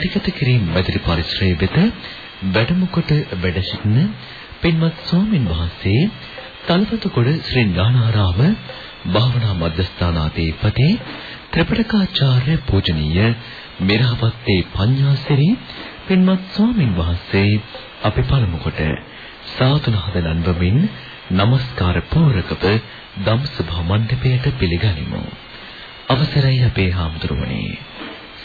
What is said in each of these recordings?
පටිගත කිරීම මැදිරි පරිශ්‍රයේ වෙත වැඩම කොට වැඩ සිටින පින්වත් ස්වාමින් වහන්සේ තලපතකොඩ ශ්‍රී ඥානාරාම භාවනා මධ්‍යස්ථානාධිපති ත්‍රිපිටකාචාර්ය පූජනීය මිරහවත්තේ පඤ්ඤාසිරි පින්වත් ස්වාමින් වහන්සේ අපි පළමු කොට සාතුනහද නන්වමින් নমස්කාර පූරකව ධම්සභා මණ්ඩපයට පිළිගනිමු. අවසරයි අපේ හාමුදුරුවනේ.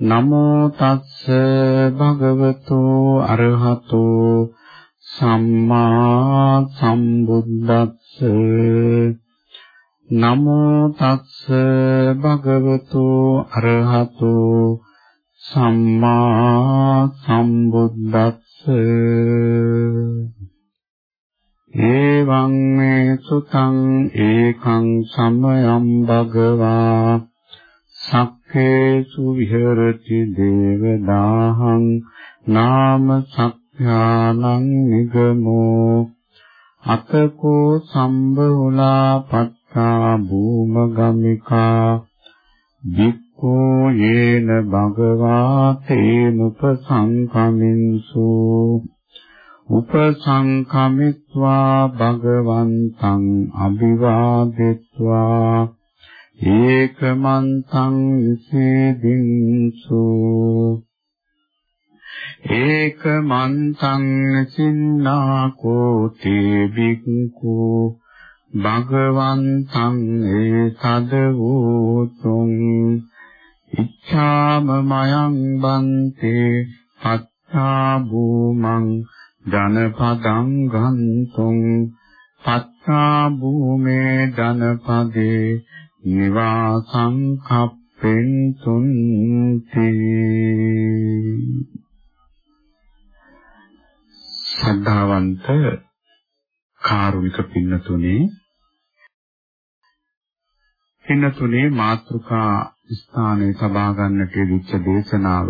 නමෝ තස්ස භගවතු අරහතු සම්මා සම්බුද්දස්ස. නමෝ තස්ස භගවතු අරහතු සම්මා සම්බුද්දස්ස. ඒවං මේ සුතං ඒකං සමයං භගවා සක්කේසු විහෙරති දේවදාහං නාම සක්ඛානං නිගමෝ අතකෝ සම්බුලා පත්තා භූමගමිකා වික්ඛෝ යේන භගවා තේනුපසංකමින්සු උපසංකමිත්වා භගවන්තං අභිවාදෙත්වා ඒකමන්තං විසේදින්සු ඒකමන්තං සින්නාකෝ තේ බික්ඛු භගවන්තං ඒතද වූතුං ඉච්ඡාම මයං බන්තේ පත්තා භූමං ධනපදං ගන්තුං පත්තා භූමේ ධනපදේ නිවාසං කප්පෙන්තුන් තී ශ්‍රද්ධාවන්ත කාරුණික පින්නතුනේ පින්නතුනේ මාත්‍රිකා ස්ථානයේ සබා ගන්නට දීච්ච දේශනාව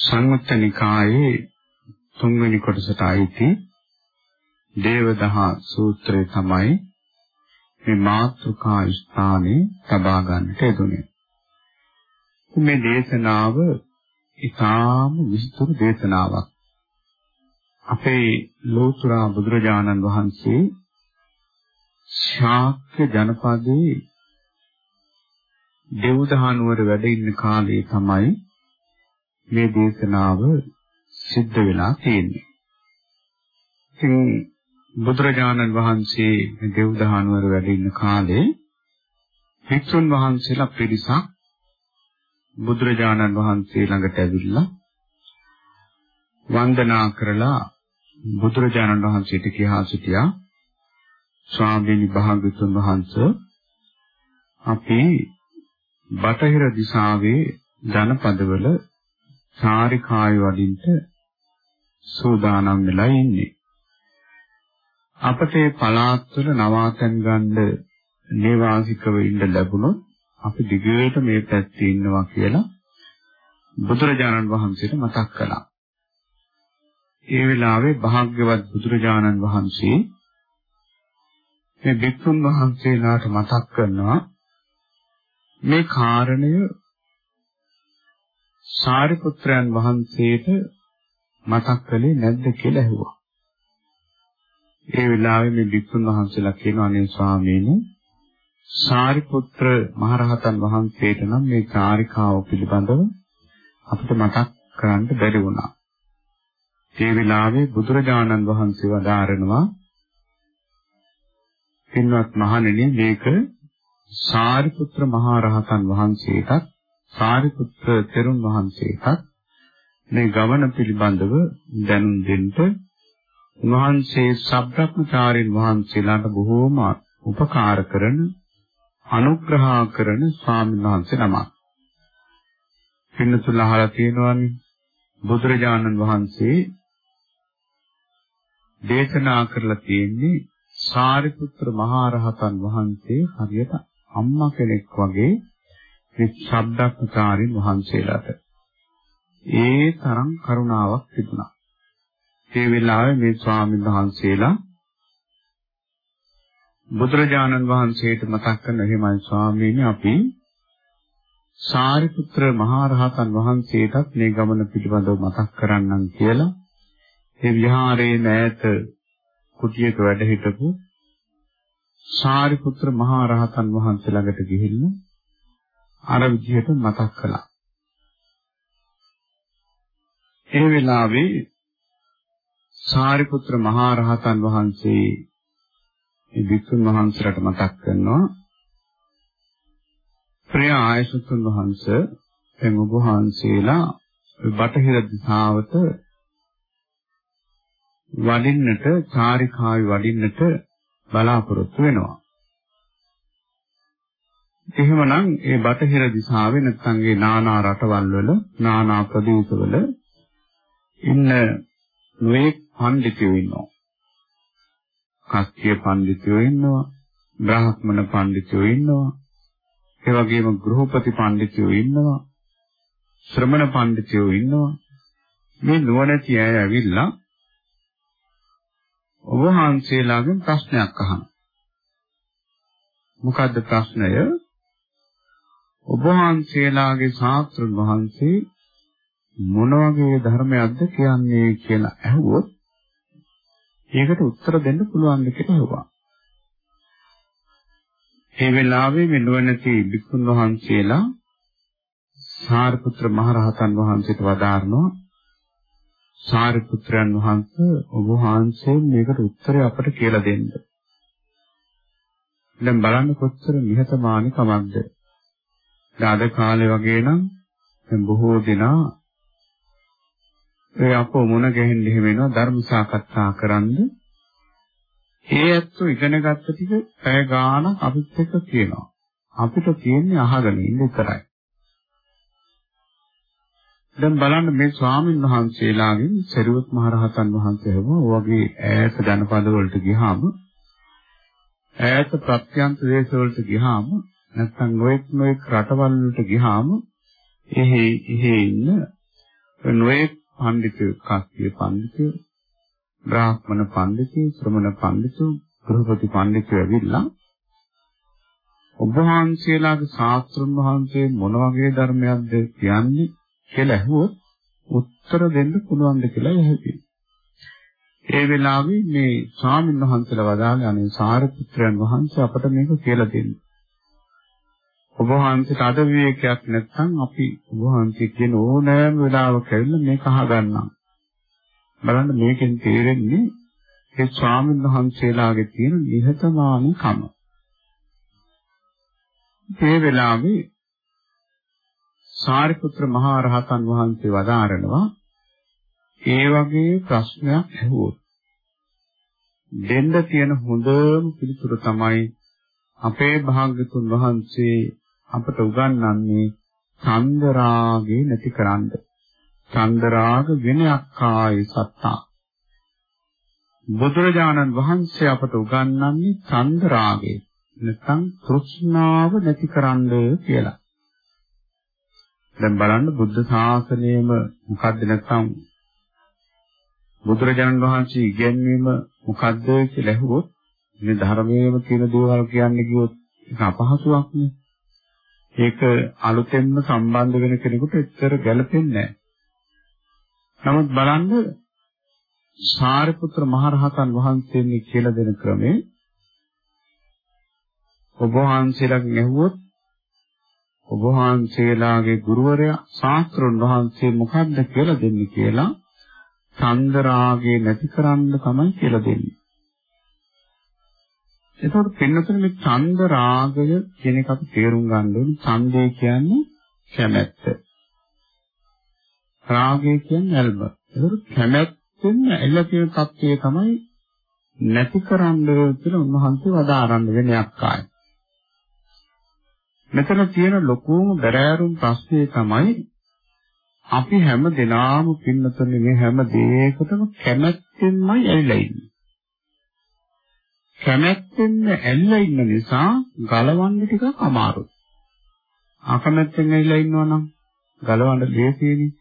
සංයුත්ත නිකායේ තුන්වෙනි කොටසට අයිති දේවදහ සූත්‍රය තමයි මේ මාතෘකා ස්ථානේ තබා ගන්නට යෙදුනේ. මේ දේශනාව ඉතාම විස්තර දේශනාවක්. අපේ ලෝතර බුදුරජාණන් වහන්සේ ශාක්‍ය ජනපදයේ දෙව්දහනුවර වැඩ ඉන්න කාලේ තමයි මේ දේශනාව සිද්ධ වෙලා තියෙන්නේ. ඉතින් බුදුරජාණන් වහන්සේ දෙව්දහනුවර වැඩ ඉන්න කාලේ භික්ෂුන් වහන්සේලා පිරිසක් බුදුරජාණන් වහන්සේ ළඟට ඇවිල්ලා වන්දනා කරලා බුදුරජාණන් වහන්සේට කියා සිටියා ස්වාමීනි භාග්‍යතුන් වහන්සේ අපි බටහිර දිශාවේ ජනපදවල සාරිකාය වඩින්ට සූදානම් වෙලා ඉන්නේ. අපට පළාත්වල නවාතැන් ගන්න නේවාසිකව ඉන්න ලැබුණොත් අපි දිගට මේ පැත්තේ ඉන්නවා කියලා බුදුරජාණන් වහන්සේට මතක් කළා. ඒ වෙලාවේ භාග්‍යවත් බුදුරජාණන් වහන්සේ මේ භික්ෂුන් වහන්සේලාට මතක් කරනවා මේ කාරණය සාරිපුත්‍රයන් වහන්සේට මතක් කළේ නැද්ද කියලා ඇහුවා. ඒ වෙලාවේ මේ භික්ෂුන් වහන්සේලා කියනවා අනේ ස්වාමීනි සාරිපුත්‍ර මහරහතන් වහන්සේට නම් මේ චාරිකාව පිළිබඳව අපිට මතක් කරන්න බැරි වුණා. ඒ වෙලාවේ බුදුරජාණන් වහන්සේ වදාරනවා පින්වත් මහණෙනි මේක සාරිපුත්‍ර මහරහතන් වහන්සේටත් සාරිපුත්‍ර තෙරුන් වහන්සේටත් මේ ගමන පිළිබඳව දැනුම් දෙන්න උන්වහන්සේ සබ්‍රක්‍මචාරින් වහන්සේලාට බොහෝම උපකාර කරන අනුග්‍රහ කරන ස්වාමීන් වහන්සේ නමක්. පින්නතුල අහලා තියෙනවානේ බුදුරජාණන් වහන්සේ දේශනා කරලා තියෙන්නේ සාරිපුත්‍ර මහරහතන් වහන්සේ හරියට අම්මා කෙනෙක් වගේ මේ ශබ්දක්කාරින් වහන්සේලාට ඒ තරම් කරුණාවක් තිබුණා. ඒ වෙලාවේ මේ ස්වාමීන් වහන්සේලා බුදුරජාණන් වහන්සේට මතක් කරන එහෙමයි ස්වාමීනි අපි සාරිපුත්‍ර මහරහතන් වහන්සේටත් මේ ගමන පිළිබඳව මතක් කරන්නම් කියලා ඒ විහාරයේ නැත කුටියක වැඩ හිටපු සාරිපුත්‍ර මහරහතන් වහන්සේ ළඟට ගිහිල්ලා අර විදිහට මතක් කළා. ඒ වෙලාවේ සාරිපුත්‍ර මහරහතන් වහන්සේ මේ වික්ෂුන් වහන්සේලාට මතක් කරනවා ප්‍රිය ආයසුතුන් වහන්සේ දැන් ඔබ වහන්සේලා බටහිර දිශාවට වඩින්නට චාරිකාවේ වඩින්නට බලාපොරොත්තු වෙනවා. එහෙමනම් ඒ බටහිර දිශාවේ නැත්නම් ඒ නානා රටවල් වල නානා ප්‍රදේශවල ඉන්න නොඑක් පඬිතුයෝ ඉන්නවා. කස්තිය පඬිතුයෝ ඉන්නවා, බ්‍රාහ්මණ පඬිතුයෝ ඉන්නවා, ඒ වගේම ගෘහපති පඬිතුයෝ ඉන්නවා, ශ්‍රමණ පඬිතුයෝ ඉන්නවා. මේ නුවණැති අය ඇවිල්ලා ඔබ වහන්සේලාගෙන් ප්‍රශ්නයක් අහනවා. මොකද්ද ප්‍රශ්නය? ඔබ වහන්සේලාගේ ශාස්ත්‍රඥ වහන්සේ මොන වගේ ධර්මයක්ද කියන්නේ කියලා ඇහුවොත් ඒකට උත්තර දෙන්න පුළුවන් කියලා හෙව්වා. ඒ වෙලාවේ මෙලොවනති බික්කුන් වහන්සේලා සාරිපුත්‍ර මහරහතන් වහන්සේට වදාारणවා සාරිපුත්‍රයන් වහන්සේ ඔබ වහන්සේ මේකට උත්තරය අපට කියලා දෙන්න. දැන් බලන්න කොච්චර නිහතමානී කමක්ද. අද කාලේ වගේ නම් දැන් බොහෝ දෙනා ඒ අපෝ මොන ගැහෙන්න එහෙම වෙනවා ධර්ම සාකච්ඡා කරන්න. ඒ ඇත්තෝ ඉගෙන ගත්ත ටික පැය ගාණක් අපිත් එක්ක කියනවා. අපිට තියෙන්නේ අහගෙන ඉන්න විතරයි. දැන් බලන්න මේ ස්වාමීන් වහන්සේලාගෙන් සරියුත් මහරහතන් වහන්සේ වගේ ඈත ජනපද වලට ගියාම ඈත ප්‍රත්‍යන්ත දේශ වලට ගියාම නැත්නම් නොඑක් නොඑක් රටවල් වලට ගියාම එහි එහි ඉන්න නොඑක් පඬිතු කස්තිය පඬිතු බ්‍රාහ්මණ පඬිතු ශ්‍රමණ පඬිතු ගෘහපති පඬිතු ඇවිල්ලා ඔබ වහන්සේලාගේ ශාස්ත්‍රඥ වහන්සේ මොන වගේ ධර්මයක්ද කියන්නේ කියලා ඇහුවොත් උත්තර දෙන්න පුළුවන්ද කියලා ඇහුවේ. ඒ වෙලාවේ මේ ස්වාමීන් වහන්සේලා වදාළේ අනේ සාරිපුත්‍රයන් වහන්සේ අපට මේක කියලා දෙන්න. ඔබ වහන්සේට අද විවේකයක් නැත්නම් අපි ඔබ වහන්සේ කියන ඕනෑම වෙලාවක ඇවිල්ලා මේක අහගන්නම්. බලන්න මේකෙන් තේරෙන්නේ ඒ ස්වාමීන් වහන්සේලාගේ තියෙන නිහතමානීකම. ඒ වෙලාවේ සාරිපුත්‍ර මහා රහතන් වහන්සේ වදාරනවා ඒ වගේ ප්‍රශ්නයක් ඇහුවොත් දෙන්න තියෙන හොඳම පිළිතුර තමයි අපේ භාග්‍යතුන් වහන්සේ අපට උගන්වන්නේ චන්දරාගේ නැතිකරන්න. චන්දරාග විනයක් ආයි සත්තා. බුදුරජාණන් වහන්සේ අපට උගන්වන්නේ චන්දරාගේ නැත්නම් තෘෂ්ණාව නැතිකරන්න කියලා. දැන් බලන්න බුද්ධ ශාසනයම මොකද්ද නැත්නම් බුදුරජාණන් වහන්සේ ඉගැන්වීම මොකද්ද කියලා ඇහුවොත් මේ ධර්මයේම තියෙන දේවල් කියන්නේ කිව්වොත් ඒක අපහසුයක් නේ. ඒක අලුතෙන්ම සම්බන්ධ වෙන කෙනෙකුට එච්චර ගැළපෙන්නේ නැහැ. නමුත් බලන්න සාරිපුත්‍ර මහරහතන් වහන්සේ මේ කියලා දෙන ක්‍රමේ ඔබ වහන්සේලාගෙන් ඇහුවොත් ඔබ වහන්සේලාගේ ගුරුවරයා ශාස්ත්‍රුන් වහන්සේ මොකද්ද කියලා දෙන්නේ කියලා චන්දරාගේ නැති කරන්න තමයි කියලා දෙන්නේ. එතකොට පින්නතුනේ මේ ඡන්ද රාගය කියන එක අපි තේරුම් ගන්න ඕනේ. ඡන්දය කියන්නේ කැමැත්ත. රාගය කියන්නේ ඇල්ම. ඒකට කැමැත්තෙන් ඇල්ල කියන தත්ත්වය තමයි නැති කරන්න කියලා උන්වහන්සේ වදාරන්න වෙනයක් ආයි. මෙතන තියෙන ලොකුම බැරෑරුම් ප්‍රශ්නේ තමයි අපි හැම දිනාම පින්නතුනේ මේ හැම දෙයකටම කැමැත්තෙන්මයි ඇවිල්ලා ඉන්නේ. කැමැත්තෙන් ඇල්ල ඉන්න නිසා ගලවන්න ටිකක් අමාරුයි. අකමැත්තෙන් ඇල්ල ඉන්නවා නම් ගලවන්න ලේසියිනේ.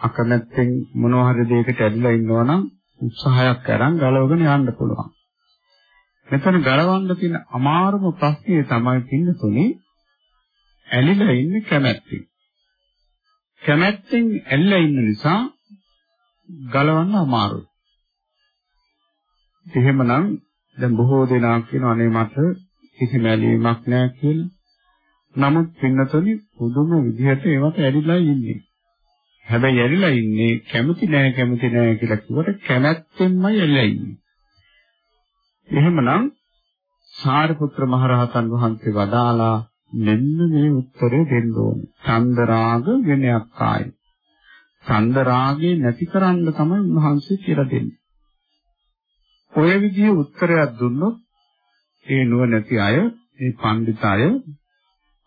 අකමැත්තෙන් මොනවා හරි දෙයකට ඇදලා ඉන්නවා නම් උත්සාහයක් අරන් ගලවගෙන යන්න පුළුවන්. මෙතන ගලවන්න තියෙන අමාරුම ප්‍රශ්නේ තමයි පින්නතුනේ ඇලිලා ඉන්නේ කැමැත්තෙන්. කැමැත්තෙන් ඇලිලා ඉන්න නිසා ගලවන්න අමාරුයි. එහෙමනම් දැන් බොහෝ දෙනා කියනවා අනේ මට කිසිම ඇලීමක් නැහැ කියලා. නමුත් පින්නතුනේ පුදුම විදිහට ඒවට ඇලිලා ඉන්නේ. හැබැයි ඇලිලා ඉන්නේ කැමති නැහැ කැමති නැහැ කියලා කිව්වට කැමැත්තෙන්මයි ඇලිලා ඉන්නේ. එහෙමනම් සාරිපුත්‍ර මහරහතන් වහන්සේ වදාලා මෙන්න මේ උත්තරේ දෙන්න ඕනේ. චන්දරාග විනයක් ආයි. චන්දරාගේ නැති කරන්න තමයි උන්වහන්සේ කියලා දෙන්නේ. ඔය විදිහේ උත්තරයක් දුන්නොත් ඒ නුවණැති අය, ඒ පඬිත අය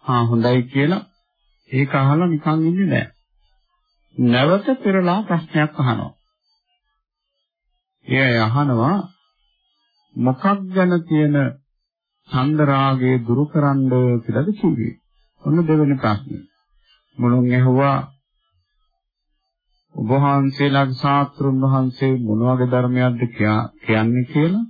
හා හොඳයි කියලා ඒක අහලා නිකන් ඉන්නේ නැහැ. නැවත පෙරලා ප්‍රශ්නයක් අහනවා. එයා අහනවා මොකක් ගැන තියෙන චන්දරාගය දුරු කරන්න කියලාද කිව්වේ. ඔන්න දෙවෙනි ප්‍රශ්නේ. මොනුන් ඇහුවා ඔබ වහන්සේලාගේ ශාස්ත්‍රුන් වහන්සේ මොන වගේ ධර්මයක්ද කියන්නේ කියලා.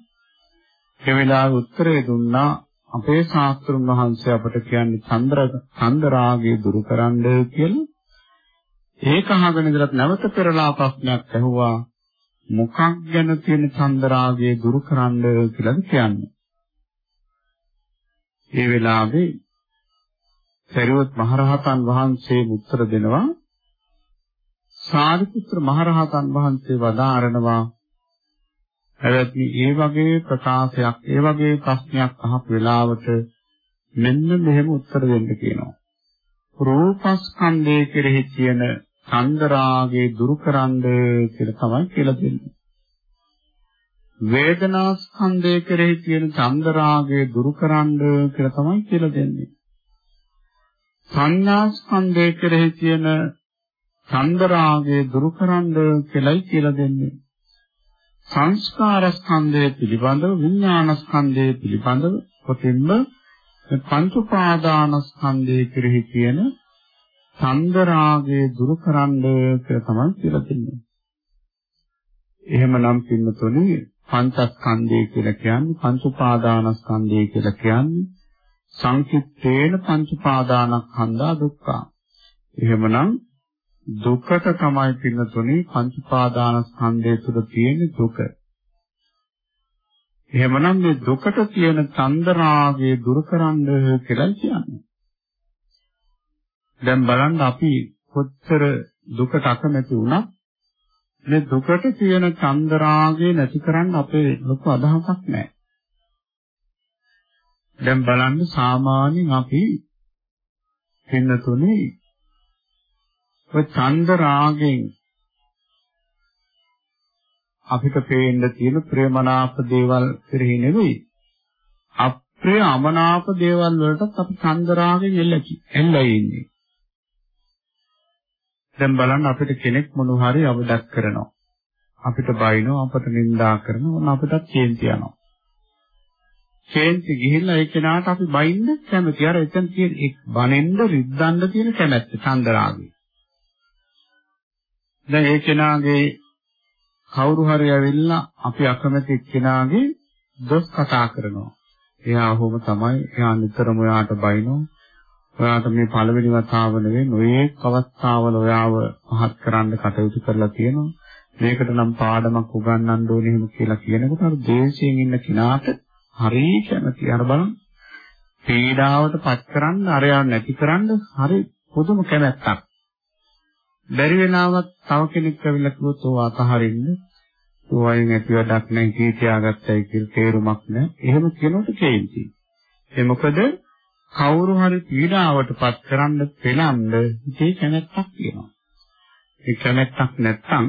ඒ වෙලාවේ උත්තරේ දුන්නා අපේ ශාස්ත්‍රුන් වහන්සේ අපට කියන්නේ චන්ද්‍ර චන්දරාගය දුරු කරන්න කියලා. ඒක අහගෙන ඉඳලා නැවත පෙරලා ප්‍රශ්නයක් ඇහුවා මොකක් ගැන තියෙන චන්දරාගය දුරු කරන්න කියලාද කියන්නේ. ඒ වෙලාවේ සරියොත් මහරහතන් වහන්සේ උත්තර දෙනවා සාරිපුත්‍ර මහරහතන් වහන්සේ වදාරනවා එවත්නි ඒ වගේ ප්‍රකාශයක් ඒ වගේ ප්‍රශ්නයක් අහපු වෙලාවට මෙන්න මෙහෙම උත්තර දෙන්න කියනවා රූපස්කන්ධය කෙරෙහි තියෙන චන්දරාගේ දුරු කරන්න කියලා තමයි කියලා දෙන්නේ. වේදනා ස්කන්ධය කෙරෙහි තියෙන චන්දරාගේ දුරු කරන්න කියලා තමයි කියලා දෙන්නේ. සංඥා ස්කන්ධය කෙරෙහි තියෙන චන්දරාගේ දුරු කරන්න කියලායි කියලා දෙන්නේ. සංස්කාර ස්කන්ධය පිළිබඳව විඥාන ස්කන්ධය පිළිබඳව කොටින්ම පංච උපාදාන ස්කන්ධය කෙරෙහි තියෙන චන්දරාගය දුරු කරන්න කියලා තමයි කියලා දෙන්නේ. එහෙමනම් පින්නතුනේ පංචස්කන්ධය කියලා කියන්නේ පංච උපාදානස්කන්ධය කියලා කියන්නේ සංකිට්ඨේන පංච උපාදානස්කන්ධා දුක්ඛ. එහෙමනම් දුකට තමයි පින්නතුනේ පංච උපාදානස්කන්ධය තුළ තියෙන දුක. එහෙමනම් මේ දුකට තියෙන චන්දරාගය දුරු කරන්න කියලා කියන්නේ. දැන් බලන්න අපි කොච්චර දුකට අකමැති වුණත් මේ දුකට තියෙන චන්දරාගය නැති කරන්න අපේ ලොකු අදහසක් නැහැ. දැන් බලන්න සාමාන්‍යයෙන් අපි පින්නතුනේ ඔය චන්දරාගෙන් අපිට පේන්න තියෙන ප්‍රේමනාප දේවල් කෙරෙහි නෙවෙයි අප්‍රිය අමනාප දේවල් වලටත් අපි චන්දරාගෙන් එල්ලකි එල්ලයි ඉන්නේ දැන් බලන්න අපිට කෙනෙක් මොන හරි අවදක් කරනවා. අපිට බයිනවා, අපට නිඳා කරනවා, ඕන අපිටත් කේන්ති යනවා. කේන්ති ගිහිල්ලා ඒ කෙනාට අපි බයින්න කැමති. අර එතන තියෙන එක් බනෙන්ද රිද්දන්න තියෙන කැමැත්ත, චන්දරාගය. දැන් ඒ කෙනාගේ කවුරු හරි ඇවිල්ලා අපි අකමැති කෙනාගේ දොස් කතා කරනවා. එයා ඔහොම තමයි. එයා නිතරම ඔයාට බයිනවා. ඔයාට මේ පළවෙනි වතාව නෙවෙයි නොයේක් අවස්ථාවල ඔයාව පහත් කරන්න කටයුතු කරලා තියෙනවා. මේකට නම් පාඩමක් උගන්වන්න ඕනේ එහෙම කියලා කියනකොට අර දේශයෙන් ඉන්න කිනාට හරි කැමති. අර බලන්න පීඩාවට පත් කරන්න අරයා නැති කරන්න හරි පුදුම කැමැත්තක්. බැරි වෙනාවක් තව කෙනෙක් ඇවිල්ලා කිව්වොත් ඔය අතහරින්න ඔයන් ඇති වැඩක් නැහැ කී තියාගත්තයි කියලා තේරුමක් නැහැ. එහෙම කියනකොට කේන්ති. ඒ මොකද කවුරු හරි පීඩාවටපත් කරන්න පෙළන්න ඉතේ කැමැත්තක් තියෙනවා. ඒ කැමැත්තක් නැත්තම්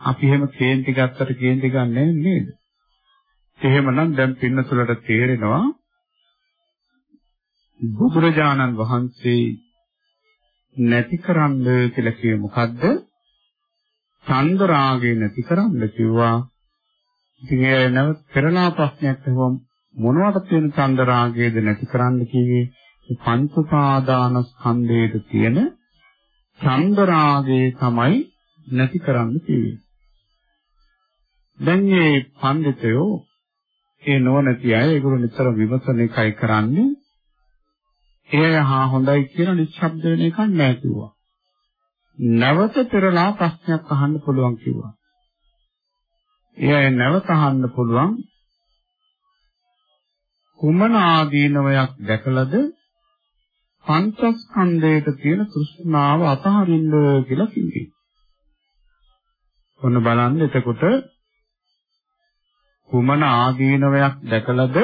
අපි එහෙම කේන්ති ගත්තට කේන්ති ගන්නෑ නේද? එහෙමනම් දැන් පින්නතුලට තේරෙනවා බුදුරජාණන් වහන්සේ නැති කරන්න කියලා කියේ මොකද්ද? චන්ද රාගය නැති කරන්න කිව්වා ඉතින් ඒ නැවත පෙරලා ප්‍රශ්නයක් අහුවම මොනවට තියෙන ඡන්ද රාගයේද නැති කරන්න කිව්වේ පංච උපාදාන ස්කන්ධයේ තියෙන ඡන්ද රාගය තමයි නැති කරන්න කිව්වේ. දැන් මේ පඬිතයෝ ඒ නොනැති අය ඒගොල්ලෝ නිතර විමසන එකයි කරන්නේ. එය හා හොඳයි කියලා නිශ්ශබ්ද වෙන එකක් නෑ කිව්වා. නැවත පෙරලා ප්‍රශ්නයක් අහන්න පුළුවන් කිව්වා. එය නැවත අහන්න පුළුවන් කුමන ආදීනවයක් දැකලාද පංචස්කන්ධයට තියෙන තෘෂ්ණාව අතහරින්න කියලා කිව්වේ. ඔන්න බලන්න එතකොට කුමන ආදීනවයක් දැකලාද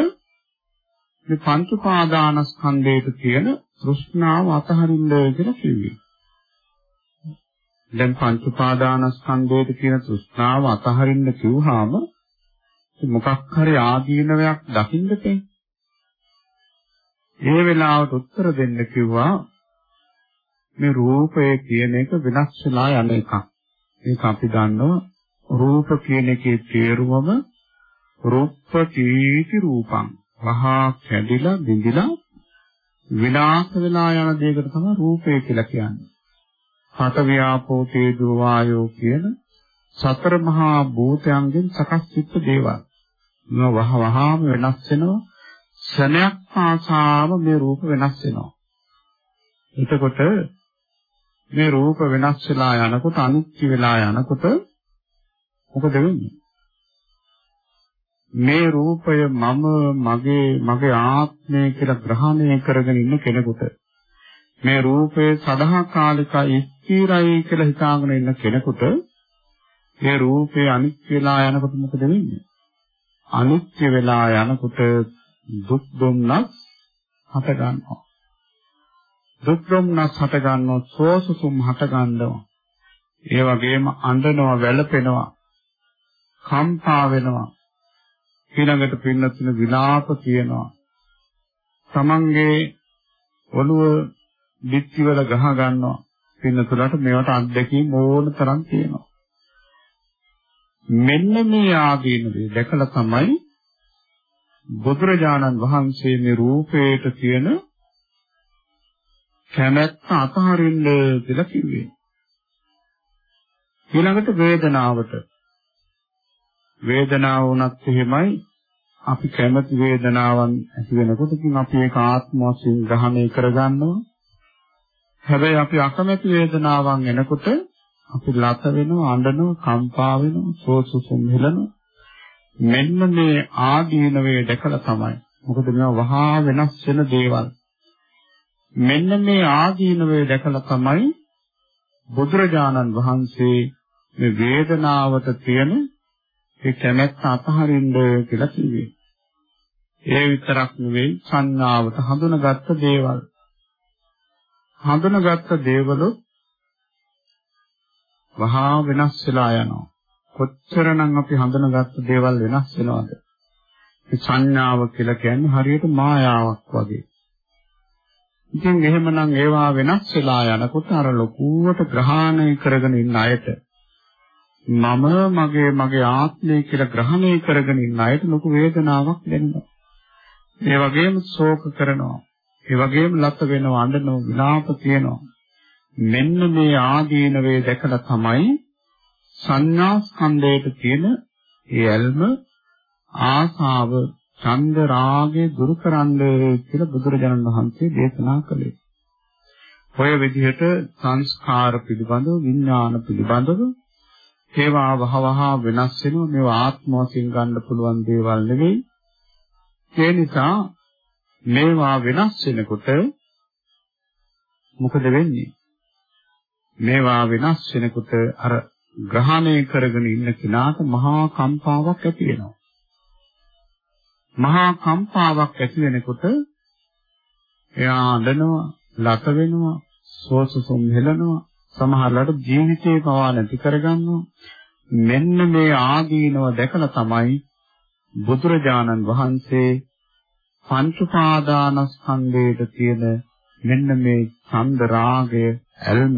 මේ පංච පාදානස්කන්ධයට තියෙන තෘෂ්ණාව අතහරින්න කියලා කිව්වේ. දැන් පංච පාදානස්කන්ධයට තියෙන තෘෂ්ණාව අතහරින්න කිව්වහම මොකක් හරි ආදීනවයක් දකින්න තේ. ඒ වෙලාවට උත්තර දෙන්න කිව්වා මේ රූපය කියන එක වෙනස් වෙලා යන එකක්. ඒක අපි දන්නවා රූප කියන එකේ තේරුමම රූපකීති රූපං. වහා කැඩිලා බිඳිලා විනාශ වෙලා යන දෙයකට තමයි රූපය කියලා කියන්නේ. හත ව්‍යාපෝ තේජෝ වායෝ කියන සතර මහා භූතයන්ගෙන් සකස් වෙච්ච දේවල්. මේ වහ වහාම වෙනස් වෙනවා. ක්ෂණයක් පාසාම මේ රූප වෙනස් වෙනවා. එතකොට මේ රූප වෙනස් වෙලා යනකොට අනිත්‍ය වෙලා යනකොට මොකද වෙන්නේ? මේ රූපය මම මගේ මගේ ආත්මය කියලා ග්‍රහණය කරගෙන ඉන්න කෙනෙකුට මේ රූපේ සදාකාලිකයි ස්ථිරයි කියලා හිතාගෙන ඉන්න කෙනෙකුට මේ රූපේ අනිත්‍ය වෙලා යනකොට මොකද වෙන්නේ? අනිත්‍ය වෙලා යනකොට දුක් දුම්නස් හට ගන්නවා. දුක් දුම්නස් හට ගන්නවා, සෝසුසුම් හට ගන්නවා. ඒ වගේම අඬනවා, වැළපෙනවා, කම්පා වෙනවා. ඊළඟට පින්නතුන විලාප කියනවා. තමන්ගේ ඔළුව පිටිවල ගහ ගන්නවා. පින්නතුලට මේවට අත්දැකීම් ඕන තරම් තියෙනවා. මෙන්න මේ ආදීනවේ දැකලා තමයි බුදුරජාණන් වහන්සේ මේ රූපයට තියෙන කැමැත්ත අතහරින්න කියලා කිව්වේ. ඊළඟට වේදනාවට වේදනාව වුණත් එහෙමයි අපි කැමති වේදනාවන් ඇති වෙනකොට ඉතින් අපි ඒක ආත්ම වශයෙන් ග්‍රහණය කරගන්නවා. හැබැයි අපි අකමැති වේදනාවන් එනකොට අපි ලත වෙනවා, අඬනවා, කම්පා වෙනවා, සෝසුසුම් හෙලනවා. මෙන්න මේ ආදීනවේ දැකලා තමයි. මොකද මේවා වහා වෙනස් වෙන දේවල්. මෙන්න මේ ආදීනවේ දැකලා තමයි බුදුරජාණන් වහන්සේ මේ වේදනාවට තියෙන ඒ කැමැත්ත අතහරින්න කියලා කිව්වේ. ඒ විතරක් නෙවෙයි සංඥාවට හඳුනාගත්ත දේවල්. හඳුනාගත්ත දේවල් වහා වෙනස් වෙලා යනවා. කොච්චරනම් අපි හඳුනාගත්ත දේවල් වෙනස් වෙනවද? මේ සංඥාව කියලා කියන්නේ හරියට මායාවක් වගේ. ඉතින් එහෙමනම් ඒවා වෙනස් වෙලා යනකොට අර ලොකුවට ග්‍රහණය කරගෙන ඉන්න අයට මම මගේ මගේ ආත්මය කියලා ග්‍රහණය කරගෙන ඉන්න අයට ලොකු වේදනාවක් දැනෙනවා. ඒ වගේම ශෝක කරනවා. ඒ වගේම ලත වෙනවා, අඬනවා, විලාප කියනවා. මෙන්න මේ ආදීනවේ දැකලා තමයි සංඥා ස්කන්ධයට තියෙන ඒ ඇල්ම ආසාව ඡන්ද රාගය දුරු කරන්න කියලා බුදුරජාණන් වහන්සේ දේශනා කළේ. ඔය විදිහට සංස්කාර පිළිබඳව විඥාන පිළිබඳව ඒවා වහවහ වෙනස් වෙනවා මේවා ආත්ම වශයෙන් ගන්න පුළුවන් දේවල් නෙවෙයි. ඒ නිසා මේවා වෙනස් වෙනකොට මොකද වෙන්නේ? මේවා වෙනස් වෙනකොට අර ග්‍රහණය කරගෙන ඉන්න කෙනාට මහා කම්පාවක් ඇති වෙනවා. මහා කම්පාවක් ඇති වෙනකොට එයා අඬනවා, ලත වෙනවා, සෝසුසුම් හෙලනවා, සමහරවිට ජීවිතේ පවා නැති කරගන්නවා. මෙන්න මේ ආදීනව දැකලා තමයි බුදුරජාණන් වහන්සේ පංච පාදානස්කන්ධයට තියෙන මෙන්න මේ ඡන්ද රාගය ඇල්ම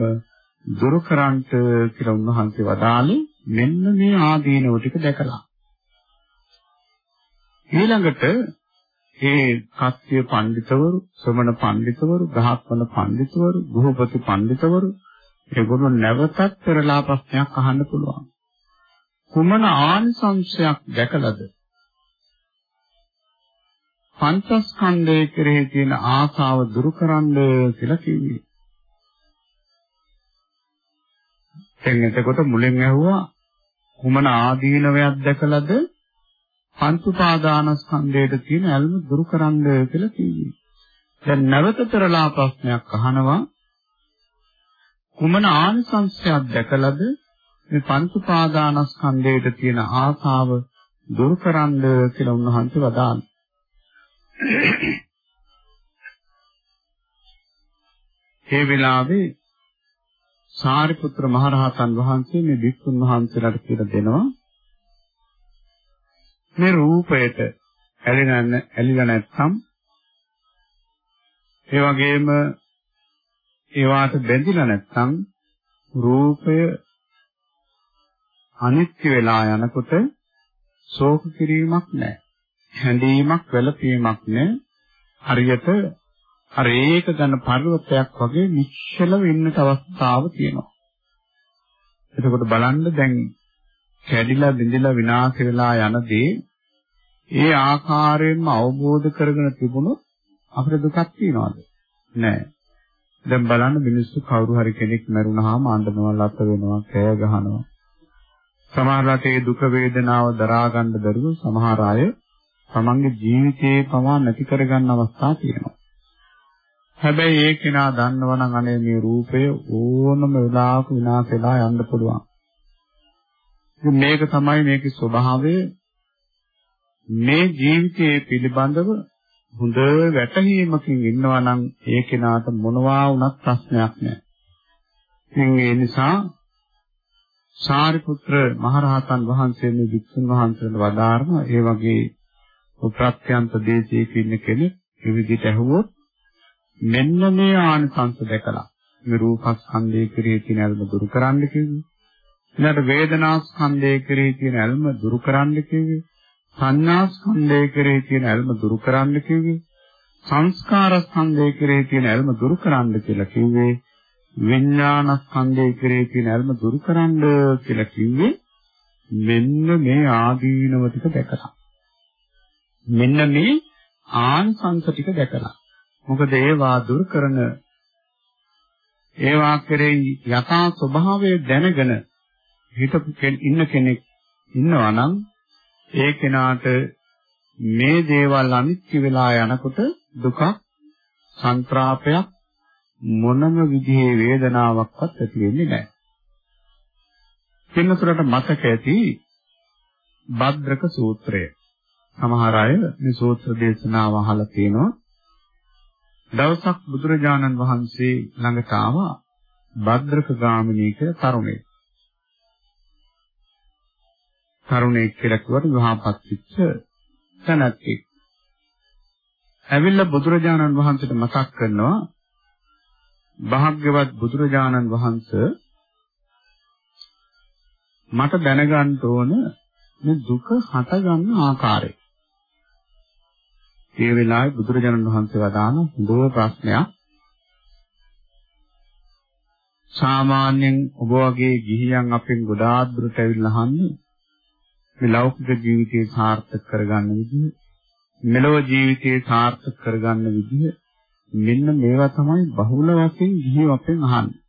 දුරු කරන්ට කියලා උන්වහන්සේ වදාළේ මෙන්න මේ ආදීනව ටික දැකලා. ඊළඟට ඒ කත්තිය පඬිතවරු, ශ්‍රමණ පඬිතවරු, ගහත්වන පඬිතවරු, ගෘහපති පඬිතවරු ඒගොල්ලෝ නැවතත් පෙරලා ප්‍රශ්නයක් අහන්න පුළුවන්. කුමන ආනිසංශයක් දැකලාද? පංචස්කන්ධය කෙරෙහි තියෙන ආසාව දුරු කරන්න කියලා කිව්වේ. දැන් එතකොට මුලින් ඇහුවා කුමන ආදීනවයක් දැකලාද පංච උපාදානස්කන්ධයට තියෙන ඇල්ම දුරු කරන්න කියලා කිව්වේ. දැන් නැවත පෙරලා ප්‍රශ්නයක් අහනවා කුමන ආනිසංශයක් දැකලාද මේ පංච උපාදානස්කන්ධයට තියෙන ආසාව දුරු කරන්න කියලා උන්වහන්සේ වදාළා. ඒ වෙලාවේ සාරිපුත්‍ර මහරහතන් වහන්සේ මේ වික්ෂුන් වහන්සේලාට කියලා දෙනවා මේ රූපයට ඇලිනන්න ඇලිලා නැත්නම් ඒ වගේම ඒවාට බැඳිලා නැත්නම් රූපය අනිත්‍ය වෙලා යනකොට ශෝක කිරීමක් නැහැ. හැඬීමක් වැළපීමක් නැහැ. හරියට අර ඒක ගන්න පර්වතයක් වගේ නිශ්චලව ඉන්නට අවස්ථාව තියෙනවා. එතකොට බලන්න දැන් කැඩිලා බිඳිලා විනාශ වෙලා යනදී ඒ ආකාරයෙන්ම අවබෝධ කරගෙන තිබුණොත් අපිට දුකක් තියනවද? නැහැ. දැන් බලන්න මිනිස්සු කවුරු හරි කෙනෙක් මරුණාම අඬනවා, ලප වෙනවා, කෑ ගහනවා. සමහරවිට ඒ දුක වේදනාව දරා ගන්න බැරුව සමහර අය තමන්ගේ ජීවිතේ පවා නැති කරගන්න අවස්ථා තියෙනවා. හැබැයි ඒ කෙනා දන්නවා නම් අනේ මේ රූපය ඕනම වෙලාවක විනාශ වෙලා යන්න පුළුවන්. ඉතින් මේක තමයි මේකේ ස්වභාවය. මේ ජීවිතයේ පිළිබඳව හොඳ වැටහීමකින් ඉන්නවා නම් ඒ කෙනාට මොනවා වුණත් ප්‍රශ්නයක් නැහැ. ඉතින් ඒ නිසා සාරිපුත්‍ර මහරහතන් වහන්සේ මේ වික්ෂුන් වහන්සේට වදාारण ඒ වගේ උප්‍රත්‍යන්ත දේශයක ඉන්න කෙනෙක් ඒ විදිහට ඇහුවොත් මෙන්න මේ ආනිසංස දැකලා මේ රූපස්කන්ධය කෙරෙහි තියෙන ඇල්ම දුරු කරන්න කිව්වේ. ඊළඟට වේදනාස්කන්ධය කෙරෙහි තියෙන ඇල්ම දුරු කරන්න කිව්වේ. සංඥාස්කන්ධය කෙරෙහි තියෙන ඇල්ම දුරු කරන්න කිව්වේ. සංස්කාරස්කන්ධය කෙරෙහි තියෙන ඇල්ම දුරු කරන්න කියලා කිව්වේ. විඥානස්කන්ධය කෙරෙහි තියෙන ඇල්ම දුරු කරන්න කියලා කිව්වේ. මෙන්න මේ ආදීනව ටික දැකලා. මෙන්න මේ ආංශංශ ටික දැකලා. මොකද ඒවා දුරු කරන ඒවා කෙරෙහි යථා ස්වභාවය දැනගෙන හිතපු ඉන්න කෙනෙක් ඉන්නවා නම් ඒ කෙනාට මේ දේවල් අනිත්‍ය වෙලා යනකොට දුකක් සංත්‍රාපයක් මොනම විදිහේ වේදනාවක්වත් ඇති වෙන්නේ නැහැ. පින්නතුරට මතක ඇති භද්‍රක සූත්‍රය. සමහර අය මේ සූත්‍ර දේශනාව අහලා තියෙනවා. දවසක් බුදුරජාණන් වහන්සේ ළඟට ආවා භද්‍රක ගාමිනී කියලා තරුණයෙක්. තරුණයෙක් කියලා කිව්වට විවාහපත් වෙච්ච තැනැත්තෙක්. ඇවිල්ලා බුදුරජාණන් වහන්සේට මතක් කරනවා භාග්‍යවත් බුදුරජාණන් වහන්සේ මට දැනගන්න ඕන මේ දුක හටගන්න ආකාරය. ඒ වෙලාවේ බුදුරජාණන් වහන්සේ වදාන හොඳ ප්‍රශ්නයක්. සාමාන්‍යයෙන් ඔබ වගේ ගිහියන් අපෙන් ගොඩාක් දුරට ඇවිල්ලා අහන්නේ මේ ලෞකික ජීවිතේ සාර්ථක කරගන්න විදිහ, මෙලොව ජීවිතේ සාර්ථක කරගන්න විදිහ මෙන්න මේවා තමයි බහුල වශයෙන් ගිහියෝ අපෙන් අහන්නේ.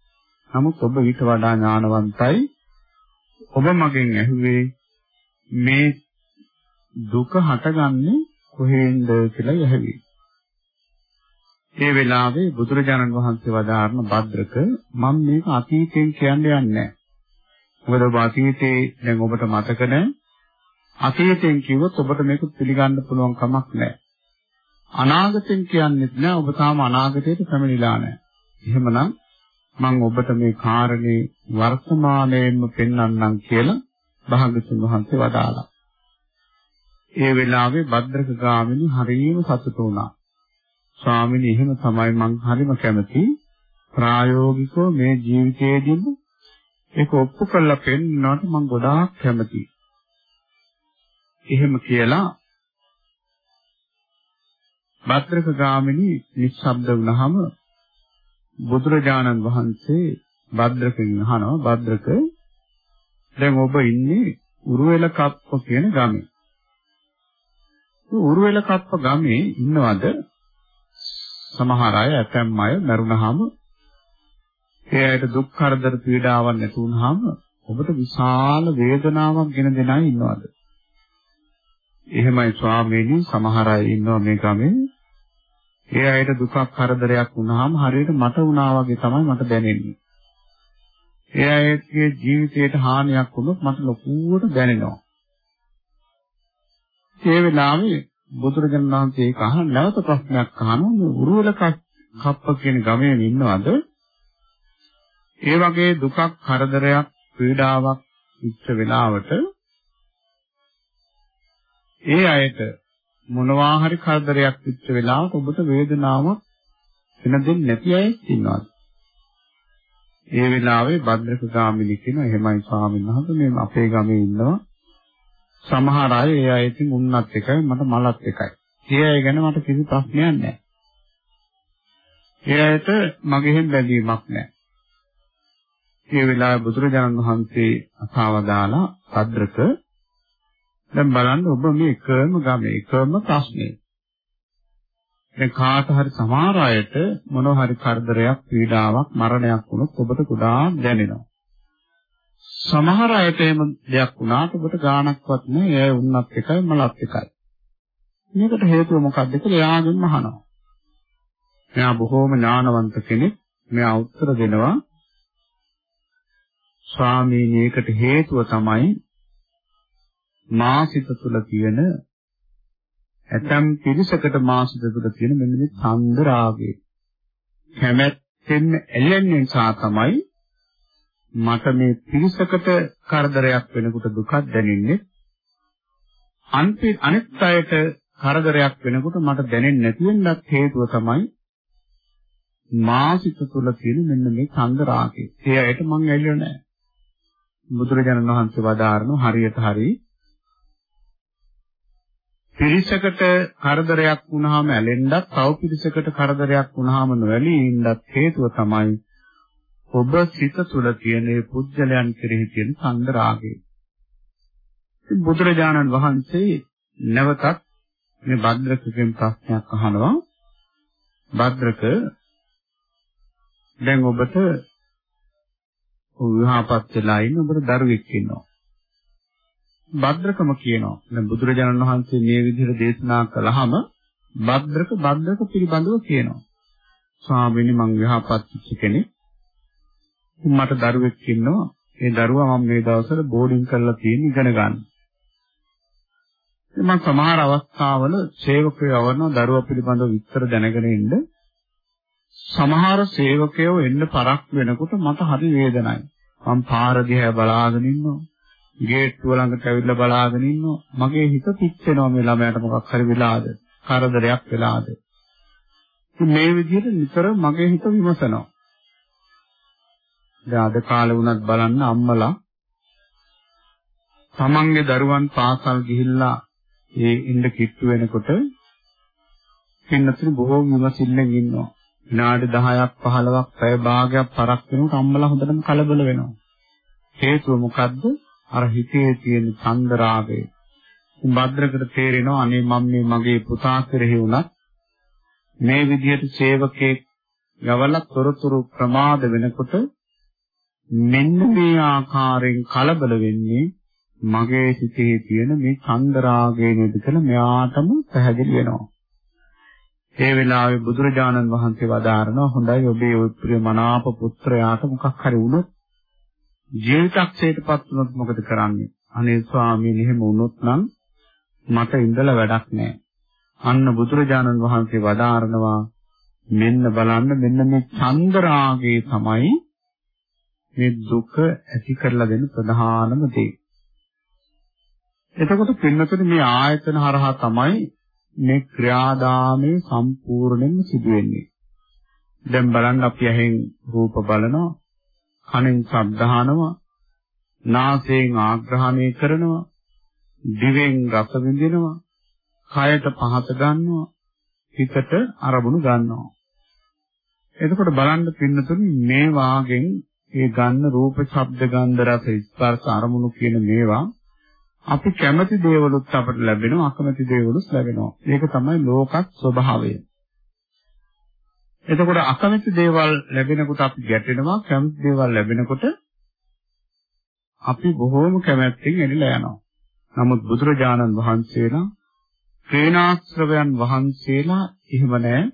නමුත් ඔබ ඊට වඩා ඥානවන්තයි. ඔබ මගෙන් ඇහුවේ මේ දුක හටගන්නේ කොහෙන්ද කියලා යහවි. ඒ වෙලාවේ බුදුරජාණන් වහන්සේ වදාारण භද්‍රක මම මේක අතීතයෙන් කියන්න යන්නේ නැහැ. මොකද ඔබ අතීතේ දැන් ඔබට මතක නැහැ. අතීතයෙන් කිව්වොත් ඔබට මේක පිළිගන්න පුළුවන් කමක් නැහැ. අනාගතෙන් කියන්නේත් නැහැ ඔබ තාම අනාගතයට පැමිණිලා නැහැ. එහෙමනම් මම ඔබට මේ කාරණේ වර්තමානයේම පෙන්වන්නම් කියලා භාගතුන් වහන්සේ වදාළා. ඒ වෙලාවේ භද්‍රක ගාමිනී හරියම සතුටු වුණා. ස්වාමීනි එහෙම තමයි මං හරිම කැමති ප්‍රායෝගිකව මේ ජීවිතයේදීම ඒක ඔප්පු කරලා පෙන්නනට මං ගොඩාක් කැමතියි. එහෙම කියලා භද්‍රක ගාමිනී නිශ්ශබ්ද වුණාම බුදුරජාණන් වහන්සේ භද්‍රකෙන් අහනවා භද්‍රක දැන් ඔබ ඉන්නේ උරුවෙල කප්ප කියන ගමේ. උරුවෙල කප්ප ගමේ ඉන්නවද සමහර අය ඇතැම් අය මරුණාම ඒ අයට දුක් කරදර පීඩාවක් නැති වුනහම ඔබට විශාල වේදනාවක් ගෙන දෙන අය ඉන්නවද? එහෙමයි ස්වාමීනි සමහර අය ඉන්නවා මේ ගමේ. ඒ අයට දුකක් කරදරයක් වුණාම හරියට මට වුණා වගේ තමයි මට දැනෙන්නේ. ඒ අයගේ ජීවිතයට හානියක් වුණොත් මට ලොකුවට දැනෙනවා. ඒ වෙලාවේ බුදුරජාණන් වහන්සේ ඒක අහන නැවත ප්‍රශ්නයක් අහනවා මේ උරුවල කප්ප කියන ගමේ ඉන්නවද? ඒ වගේ දුකක් කරදරයක් පීඩාවක් ඉච්ච වෙලාවට ඒ අයට මොනවා හරි කරදරයක් ඉච්ච වෙලාවට ඔබට වේදනාවක් වෙන දෙන්නේ නැති අය ඉන්නවද? ඒ වෙලාවේ භද්‍රක ගාමිණී කියන එහෙමයි ස්වාමීන් වහන්සේ මේ අපේ ගමේ ඉන්නවා සමහර අය ඒ අය ඉතින් උන්නත් එකයි මට මලත් එකයි. ඒ අය ගැන මට කිසි ප්‍රශ්නයක් නැහැ. ඒ අයට මගේ හැම බැඳීමක් නැහැ. ඒ වෙලාවේ බුදුරජාණන් වහන්සේ අසවදාලා භද්‍රක දැන් බලන්න ඔබ මේ එකම ගමේ එකම ප්‍රශ්නේ. දැන් කාට හරි සමහර අයට මොනවා හරි කරදරයක්, පීඩාවක්, මරණයක් වුණොත් ඔබට ගොඩාක් දැනෙනවා. සමහර අයට එහෙම දෙයක් වුණාට ඔබට ගාණක්වත් නෑ. එයා වුණත් එකයි මලත් එකයි. මේකට හේතුව මොකක්ද කියලා එයාගෙන් අහනවා. එයා බොහෝම ඥානවන්ත කෙනෙක්. මෙයා උත්තර දෙනවා. ස්වාමීනි ඒකට හේතුව තමයි මාසිත තුල තියෙන ඇතම් පිරිසකට මාසිත තුල තියෙන මෙන්න මේ ඡන්ද රාගය. කැමැත්තෙන් ඇලෙන්නේ නිසා තමයි මට මේ පිරිසකට කරදරයක් වෙනකොට දුකක් දැනෙන්නේ. අනිත් අයට කරදරයක් වෙනකොට මට දැනෙන්නේ නැති වෙන්නත් හේතුව තමයි මාසිත තුල තියෙන මෙන්න මේ ඡන්ද රාගය. ඒ අයට මං ඇලිලා නැහැ. බුදුරජාණන් වහන්සේ වදාारण හරියට හරි පිරිසකට කරදරයක් වුණාම ඇලෙන්නත් තව පිරිසකට කරදරයක් වුණාම නොඇලී ඉන්නත් හේතුව තමයි ඔබ සිත තුළ තියෙන පුජ්‍යලයන් කෙරෙහි තියෙන සංග රාගය. බුදුරජාණන් වහන්සේ නැවතත් මේ භද්‍රකගෙන් ප්‍රශ්නයක් අහනවා. භද්‍රක දැන් ඔබට විවාහපත් වෙලා ඉන්න ඔබට දරුවෙක් ඉන්නවා. භද්‍රකම කියනවා. දැන් බුදුරජාණන් වහන්සේ මේ විදිහට දේශනා කළාම භද්‍රක භද්‍රක පිළිබඳව කියනවා. ස්වාමීනි මං විවාහපත් වෙච්ච කෙනෙක්. මට දරුවෙක් ඉන්නවා. ඒ දරුවා මම මේ දවස්වල බෝඩින් කරලා තියෙන ඉගෙන ගන්න. මම සමහර අවස්ථාවල සේවකයෝ වවනවා දරුවා පිළිබඳව විස්තර දැනගෙන ඉන්න සමහර සේවකයෝ එන්න පරක් වෙනකොට මට හරි වේදනයි. මම පාර දිහා බලාගෙන ඉන්නවා. ගේට්ටුව ළඟට ඇවිල්ලා බලාගෙන ඉන්නවා. මගේ හිත පිච්චෙනවා මේ ළමයාට මොකක් හරි වෙලාද? කරදරයක් වෙලාද? මේ විදිහට නිතර මගේ හිත විමසනවා. දැන් අද කාලේ වුණත් බලන්න අම්මලා තමන්ගේ දරුවන් පාසල් ගිහිල්ලා ඒ ඉන්න කිට්ටු වෙනකොට පින්නතුනි බොහෝ විමසිල්ලෙන් ඉන්නවා. විනාඩි 10ක් 15ක් පැය භාගයක් පරක් වෙනකොට අම්මලා හොඳටම කලබල වෙනවා. හේතුව මොකද්ද? අර හිතේ තියෙන ඡන්ද රාගය. භද්‍රකට තේරෙනවා අනේ මම මේ මගේ පුතා කෙරෙහි වුණත් මේ විදිහට සේවකේ ගවල තොරතුරු ප්‍රමාද වෙනකොට මෙන්න මේ ආකාරයෙන් කලබල වෙන්නේ මගේ සිතේ තියෙන මේ ඡන්ද රාගය නේද කියලා මෙයාටම පැහැදිලි වෙනවා. ඒ වෙලාවේ බුදුරජාණන් වහන්සේ වදාारणා හොඳයි ඔබේ ඔය ප්‍රිය මනාප පුත්‍රයාට මොකක් හරි වුණොත් ජීවිතක්ෂයටපත් වුණොත් මොකද කරන්නේ? අනේ ස්වාමීන් එහෙම වුණොත් නම් මට ඉඳලා වැඩක් නැහැ. අන්න බුදුරජාණන් වහන්සේ වදාारणවා මෙන්න බලන්න මෙන්න මේ චන්දරාගේ තමයි මේ දුක ඇති කරලා දෙන ප්‍රධානම දේ. එතකොට පින්නතුනි මේ ආයතන හරහා තමයි මේ ක්‍රියාදාමයේ සම්පූර්ණයෙන්ම සිදු වෙන්නේ. දැන් බලන්න අපි ඇහෙන් රූප බලනවා, කනෙන් ශබ්ද අහනවා, නාසයෙන් ආග්‍රහණය කරනවා, දිවෙන් රස විඳිනවා, කයට පහත ගන්නවා, හිතට අරමුණු ගන්නවා. එතකොට බලන්න පින්නතුනි මේ වාගෙන් ඒ ගන්න රූප, ශබ්ද, ගන්ධ, රස, ස්පර්ශ අරමුණු කියන මේවා අපි කැමති දේවලුත් අපට ලැබෙනවා, අකමැති දේවලුත් ලැබෙනවා. ඒක තමයි ලෝකත් ස්වභාවය. එතකොට අකමැති දේවල් ලැබෙනකොට අපි ගැටෙනවා, කැමති දේවල් ලැබෙනකොට අපි බොහෝම කැමැත්තෙන් එළිලා යනවා. නමුත් බුදුරජාණන් වහන්සේලා ප්‍රේණාශ්‍රවයන් වහන්සේලා එහෙම නැහැ.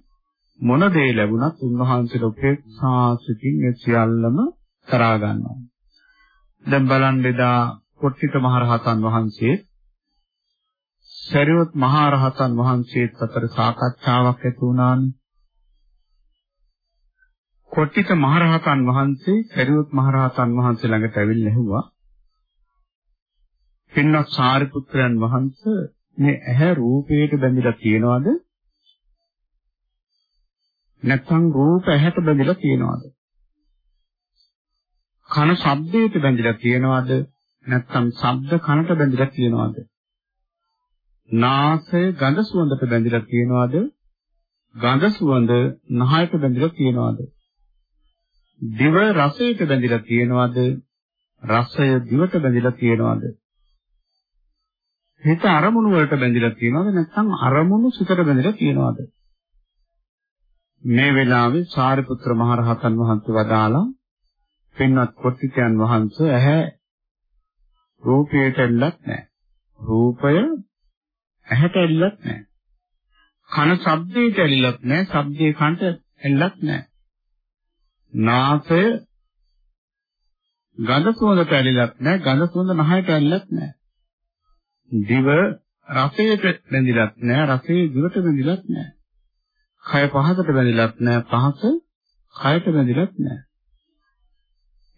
මොන දේ ලැබුණත් උන්වහන්සේලා උපේක්ෂාසිතින් ඒ සියල්ලම කරා ගන්නවා. දැන් බලන්න එදා කොට්ටිත මහරහතන් වහන්සේ සරියොත් මහරහතන් වහන්සේත් අතර සාකච්ඡාවක් ඇති වුණානේ. කොට්ටිත මහරහතන් වහන්සේ සරියොත් මහරහතන් වහන්සේ ළඟට ඇවිල්ලා ඇහුවා පින්වත් සාරිපුත්‍රයන් වහන්සේ මේ ඇහැ රූපයට බැඳිලා තියෙනවද? නැත්නම් රූප ඇහැට බැඳිලා තියෙනවද? කන ශබ්දයට බැඳිලා තියෙනවද? නැත්නම් ශබ්ද කනට බැඳිලා තියෙනවද? නාසය ගඳ සුවඳට බැඳිලා තියෙනවද? ගඳ සුවඳ නහයට බැඳිලා තියෙනවද? දිව රසයට බැඳිලා තියෙනවද? රසය දිවට බැඳිලා තියෙනවද? හිත අරමුණු වලට බැඳිලා තියෙනවද? නැත්නම් අරමුණු සිතට බැඳිලා තියෙනවද? මේ වෙලාවේ සාරිපුත්‍ර මහරහතන් වහන්සේ වදාලා පින්වත් කොට්ටිකයන් වහන්සේ ඇහැ රූපයට ඇල්ලක් නැහැ. රූපය ඇහැට ඇල්ලක් නැහැ. කන ශබ්දයට ඇල්ලක් නැහැ. ශබ්දේ කනට ඇල්ලක් නැහැ. නාසය ගඳ සුවඳට ඇල්ලක් නැහැ ගඳ සුවඳ නහයට ඇල්ලක් නැහැ දිව රසයට බැඳිලත් නැහැ රසයේ දිවට බැඳිලත් නැහැ කය පහසට බැඳිලත් නැහැ පහස කයට බැඳිලත් නැහැ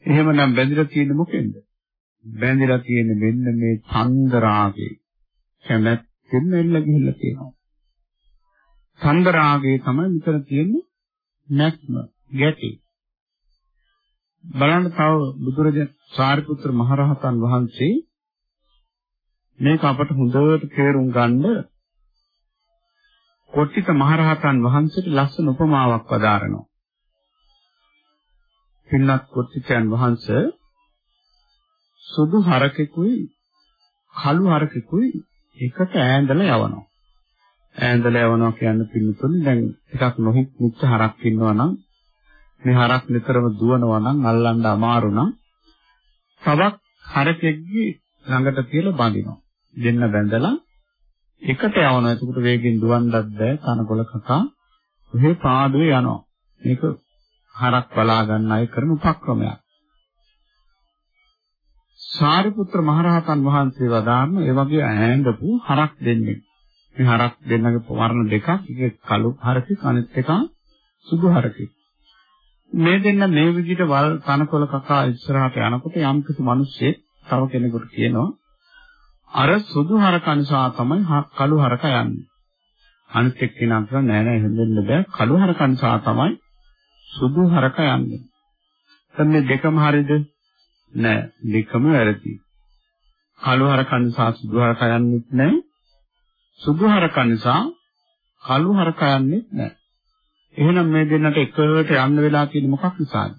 එහෙමනම් බැඳිලා තියෙන්නේ මොකෙන්ද? බැඳිලා තියෙන්නේ මෙන්න මේ ඡන්ද රාගේ කැමැත්තෙන් එල්ල ගිහිල්ලා තියෙනවා. ඡන්ද රාගේ තමයි මෙතන තියෙන්නේ නැක්ම ගැටි. බලන්න තව බුදුරජාණන් සාරිපුත්‍ර මහරහතන් වහන්සේ මේක අපට හොඳට තේරුම් ගන්න කොට්ටිත මහරහතන් වහන්සේට ලස්සන උපමාවක් වදාරනවා. පින්නත් කොට්ටිතයන් වහන්සේ සුදු හරකෙකුයි කළු හරකෙකුයි එකට ඈඳලා යවනවා. ඈඳලා යවනවා කියන්නේ පින්නතුනේ දැන් ටිකක් නොහික් මුච්ච හරක් ඉන්නවා නම් මේ හරක් නිතරම දුවනවා නම් අල්ලන්න අමාරු නම් තවක් හරකෙක්ගේ ළඟට තියලා බඳිනවා. දෙන්න බැඳලා එකට යවනවා. එතකොට වේගෙන් දුවන්නත් බෑ. කනකොල කකා ඔහේ පාඩුවේ යනවා. මේක හරක් බලා ගන්න අය කරන උපක්‍රමයක්. සාරිපුත්‍ර මහරහතන් වහන්සේ වදාන්න ඒ වගේ ඈඳපු හරක් දෙන්නේ. මේ හරක් දෙන්නගේ වර්ණ දෙකක්. එක කළු හරකෙක් අනිත් එක සුදු හරකෙක්. මේ දෙන්න මේ විදිහට වල් කනකොල කකා ඉස්සරහට යනකොට යම් කිසි මිනිස්සෙක් තව කෙනෙකුට කියනවා අර සුදු හරක නිසා තමයි කළු හරක යන්නේ. අනිත් එක්කෙනා කරා නෑ නෑ එහෙම වෙන්න බෑ. කළු හරක නිසා තමයි සුදු හරක යන්නේ. දැන් මේ දෙකම හරියද? නෑ දෙකම වැරදි. කළු හරක නිසා සුදු හරක යන්නේ නෑ. සුදු හරක නිසා කළු හරක යන්නේ නෑ. එහෙනම් මේ දෙන්නට එකට යන්න වෙලා තියෙන්නේ මොකක් නිසාද?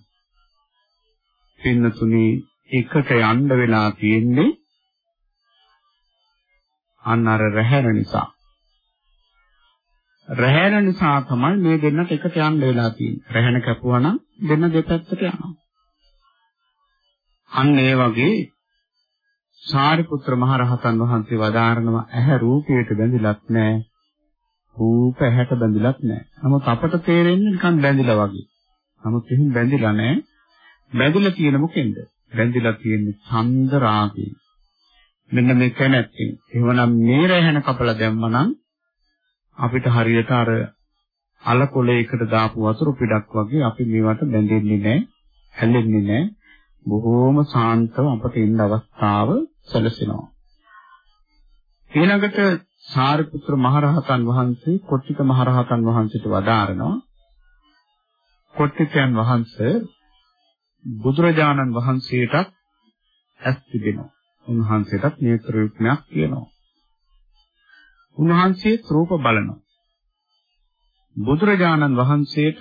පින්නතුනි එකට යන්න වෙලා තියෙන්නේ අන්න අර රැහැර නිසා. රැහැර නිසා තමයි මේ දෙන්නට එකට යන්න වෙලා තියෙන්නේ. රැහැන කැපුවා නම් දෙන්න දෙපැත්තට යනවා. අන්න ඒ වගේ සාරිපුත්‍ර මහරහතන් වහන්සේ වදාारणව ඇහැ රූපයට බැඳිලත් නැහැ. රූප ඇහැට බැඳිලත් නැහැ. නමුත් අපට තේරෙන්නේ නිකන් බැඳිලා වගේ. නමුත් එහෙම බැඳිලා නැහැ. බැඳිලා තියෙන මොකෙන්ද? බැඳිලා තියෙන්නේ ඡන්ද රාගයෙන්. මෙන්න මේ කැමැත්තෙන්. එහෙමනම් මේ රැහැන කපලා දැම්මනම් අපිට හරියට අර අලකොලයකට දාපු වතුර පිටක් වගේ අපි මේවට බැඳෙන්නේ නැහැ, හැලෙන්නේ නැහැ. බොහෝම සාන්තව අපට ඉන්න අවස්ථාව සැලසෙනවා. ඊළඟට සාරිපුත්‍ර මහරහතන් වහන්සේ කොට්ටික මහරහතන් වහන්සේට වදාරනවා. කොට්ටිකයන් වහන්සේ බුදුරජාණන් වහන්සේටත් ඇස් තිබෙනවා. උන්වහන්සේටත් නේත්‍ර යුක්මයක් තියෙනවා. උන්වහන්සේ රූප බලනවා. බුදුරජාණන් වහන්සේට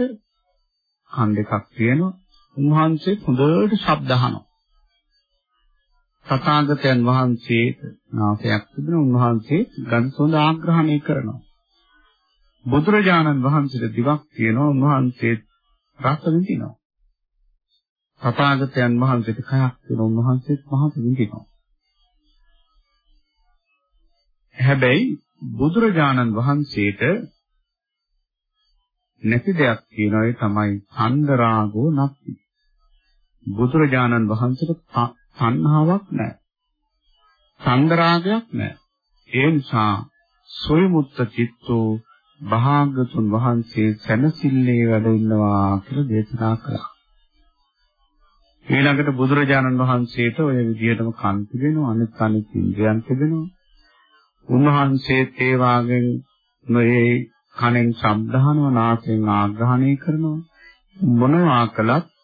කන් දෙකක් තියෙනවා. උන්වහන්සේ හොඳට ශබ්ද අහනවා. තථාගතයන් වහන්සේට නාසයක් තිබෙන උන්වහන්සේ ගඳ සුවඳ ආග්‍රහණය කරනවා. බුදුරජාණන් වහන්සේට දිවක් තියෙනවා උන්වහන්සේ රස විඳිනවා. තථාගතයන් වහන්සේට කයක් තියෙනවා උන්වහන්සේත් මහත් විඳිනවා. හැබැයි බුදුරජාණන් වහන්සේට නැති දෙයක් කියනවා ඒ තමයි ඡන්දරාගෝ නැති. බුදුරජාණන් වහන්සේට තණ්හාවක් නැහැ. ඡන්දරාගයක් නැහැ. ඒ නිසා සොයමුත්ත චිත්තෝ භාගතුන් වහන්සේ සැනසille වැඩ ඉන්නවා කියලා දේශනා කළා. ඊළඟට බුදුරජාණන් වහන්සේට ඔය විදිහටම කන් තිබෙනවා අනිත් අනිත් ඉන්ද්‍රයන් තිබෙනවා. උන්වහන්සේත් ඒ වාගෙන් මේ කනෙන් ශබ්දහනවා නාසයෙන් ආග්‍රහණය කරනවා මොනවා කළත්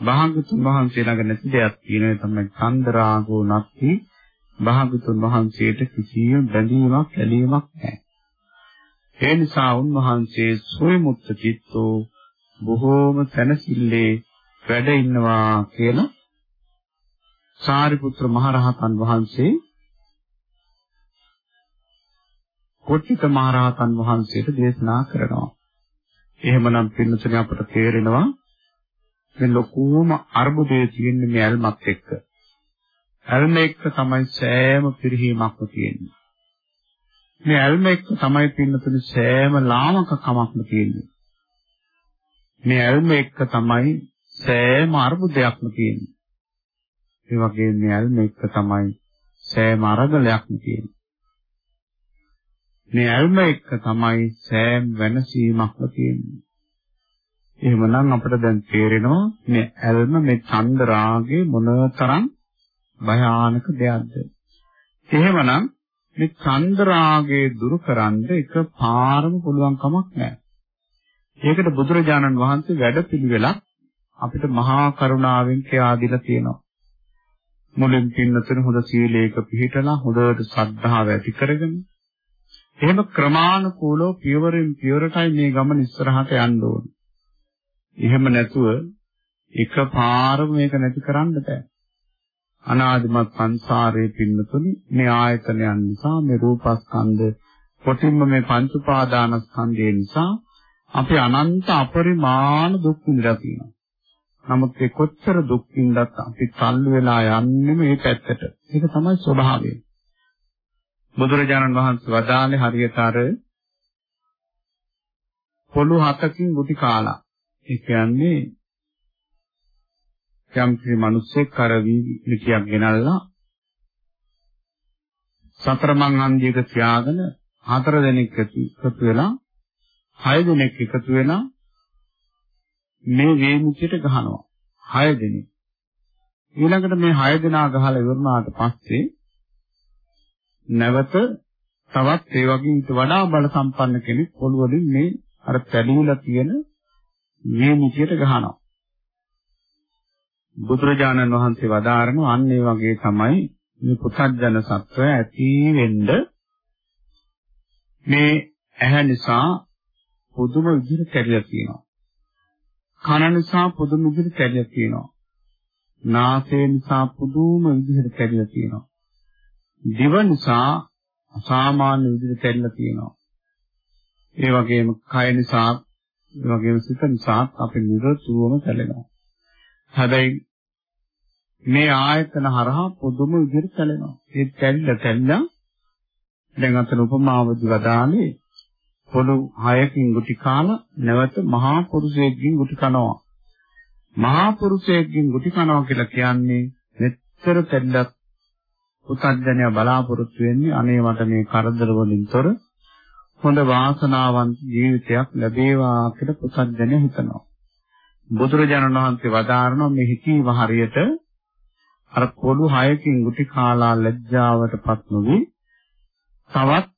භාගතුන් වහන්සේ ළඟ නැති දෙයක් තියෙනවා තමයි චන්දරාගෝ නැති භාගතුන් වහන්සේට කිසියම් බැඳීමක් ඇලීමක් නැහැ ඒ නිසා උන්වහන්සේ සොයමුත්ත චිත්තෝ බොහෝම තනසිල්ලේ වැඩ ඉන්නවා කියලා සාරිපුත්‍ර මහරහතන් වහන්සේ කොට්ටික මහරහතන් වහන්සේට දේශනා කරනවා. එහෙමනම් පින්නතුනේ අපට තේරෙනවා මේ ලොකුම අර්බුදයේ තියෙන්නේ මේ ඇල්මත් එක්ක. ඇල්ම එක්ක තමයි සෑම පිරිහීමක්ම තියෙන්නේ. මේ ඇල්ම එක්ක තමයි පින්නතුනේ සෑම ලාමකකමක්ම තියෙන්නේ. මේ ඇල්ම එක්ක තමයි සෑම අර්බුදයක්ම තියෙන්නේ. ඒ වගේම මේ ඇල්ම එක්ක තමයි සෑම අරගලයක්ම තියෙන්නේ. මේ ඇල්ම එක්ක තමයි සෑම වෙනසීමක්ම තියෙන්නේ. එහෙමනම් අපිට දැන් තේරෙනවා මේ ඇල්ම මේ චන්ද රාගේ මොනතරම් භයානක දෙයක්ද. එහෙමනම් මේ චන්ද රාගේ දුරු කරන්න එක පාරම පුළුවන් කමක් නැහැ. ඒකට බුදුරජාණන් වහන්සේ වැඩපිළිවෙලක් අපිට මහා කරුණාවෙන් කියා දීලා තියෙනවා. මුලින් පින්නතර හොඳ සීලයක පිළිපිටලා හොඳට ශ්‍රද්ධාව ඇති කරගෙන එහෙම ක්‍රමානුකූලව පියවරෙන් පියවරටයි මේ ගමන ඉස්සරහට යන්න ඕනේ. එහෙම නැතුව එකපාරම මේක නැති කරන්න බෑ. අනාදිමත් සංසාරයේ පින්නතුනි මේ ආයතනයන් නිසා මේ රූපස්කන්ධ කොටින්ම මේ පංච උපාදානස්කන්ධය නිසා අපි අනන්ත අපරිමාණ දුක් විඳලා තියෙනවා. නමුත් ඒ කොච්චර දුක් විඳත් අපි තල්ලු වෙලා යන්නේ මේ පැත්තට. ඒක තමයි ස්වභාවය. බුදුරජාණන් වහන්සේ වදාළේ හරියට අර පොළු හතකින් ගුටි කාලා. ඒ කියන්නේ යම් කිසි මිනිස්සෙක් කර වීලියක් ගෙනල්ලා සතර මං හන්දියක තියාගෙන හතර දෙනෙක් එකතු වෙලා හය දෙනෙක් එකතු වෙලා මේ වේමුචියට ගහනවා. හය දෙනෙක්. ඊළඟට මේ හය දෙනා ගහලා ඉවරනාට පස්සේ නැවත තවත් ඒ වගේ ඊට වඩා බල සම්පන්න කෙනෙක් පොළොවලින් මේ අර පැලියලා තියෙන මේ මුචියට ගහනවා. බුදුරජාණන් වහන්සේ වදාරන අන්න ඒ වගේ තමයි මේ පුතත්ජන සත්වය ඇති වෙන්න මේ ඇහැ නිසා පුදුම විදිහට කැඩිලා තියෙනවා. කන නිසා පුදුම විදිහට කැඩිලා තියෙනවා. නාසය නිසා පුදුම විදිහට කැඩිලා තියෙනවා. දිව නිසා අසාමාන්‍ය විදිහට කැඩලා තියෙනවා. ඒ වගේම කය නිසා, ඒ වගේම සිත නිසා අපි නිරතුරුවම කැඩෙනවා. හැබැයි මේ ආයතන හරහා පුදුම විදිහට කැඩෙනවා. ඒ කැඩිලා කැඩිලා දැන් අතන උපමාවදි වදානේ පොළු හයකින් ගුටි කාලා නැවත මහා පුරුෂයෙක්ගෙන් ගුටි කනවා. මහා පුරුෂයෙක්ගෙන් ගුටි කනවා කියලා කියන්නේ මෙච්චර කැඩලත් පුතඥය බලාපොරොත්තු වෙන්නේ අනේ මට මේ කරදර වලින් තොර හොඳ වාසනාවන්ත ජීවිතයක් ලැබේවා කියලා පුතඥය හිතනවා. බුදුරජාණන් වහන්සේ වදාारणව මේ හිතීම හරියට අර පොළු හයකින් ගුටි කාලා ලැජ්ජාවටපත් නොවි තවත්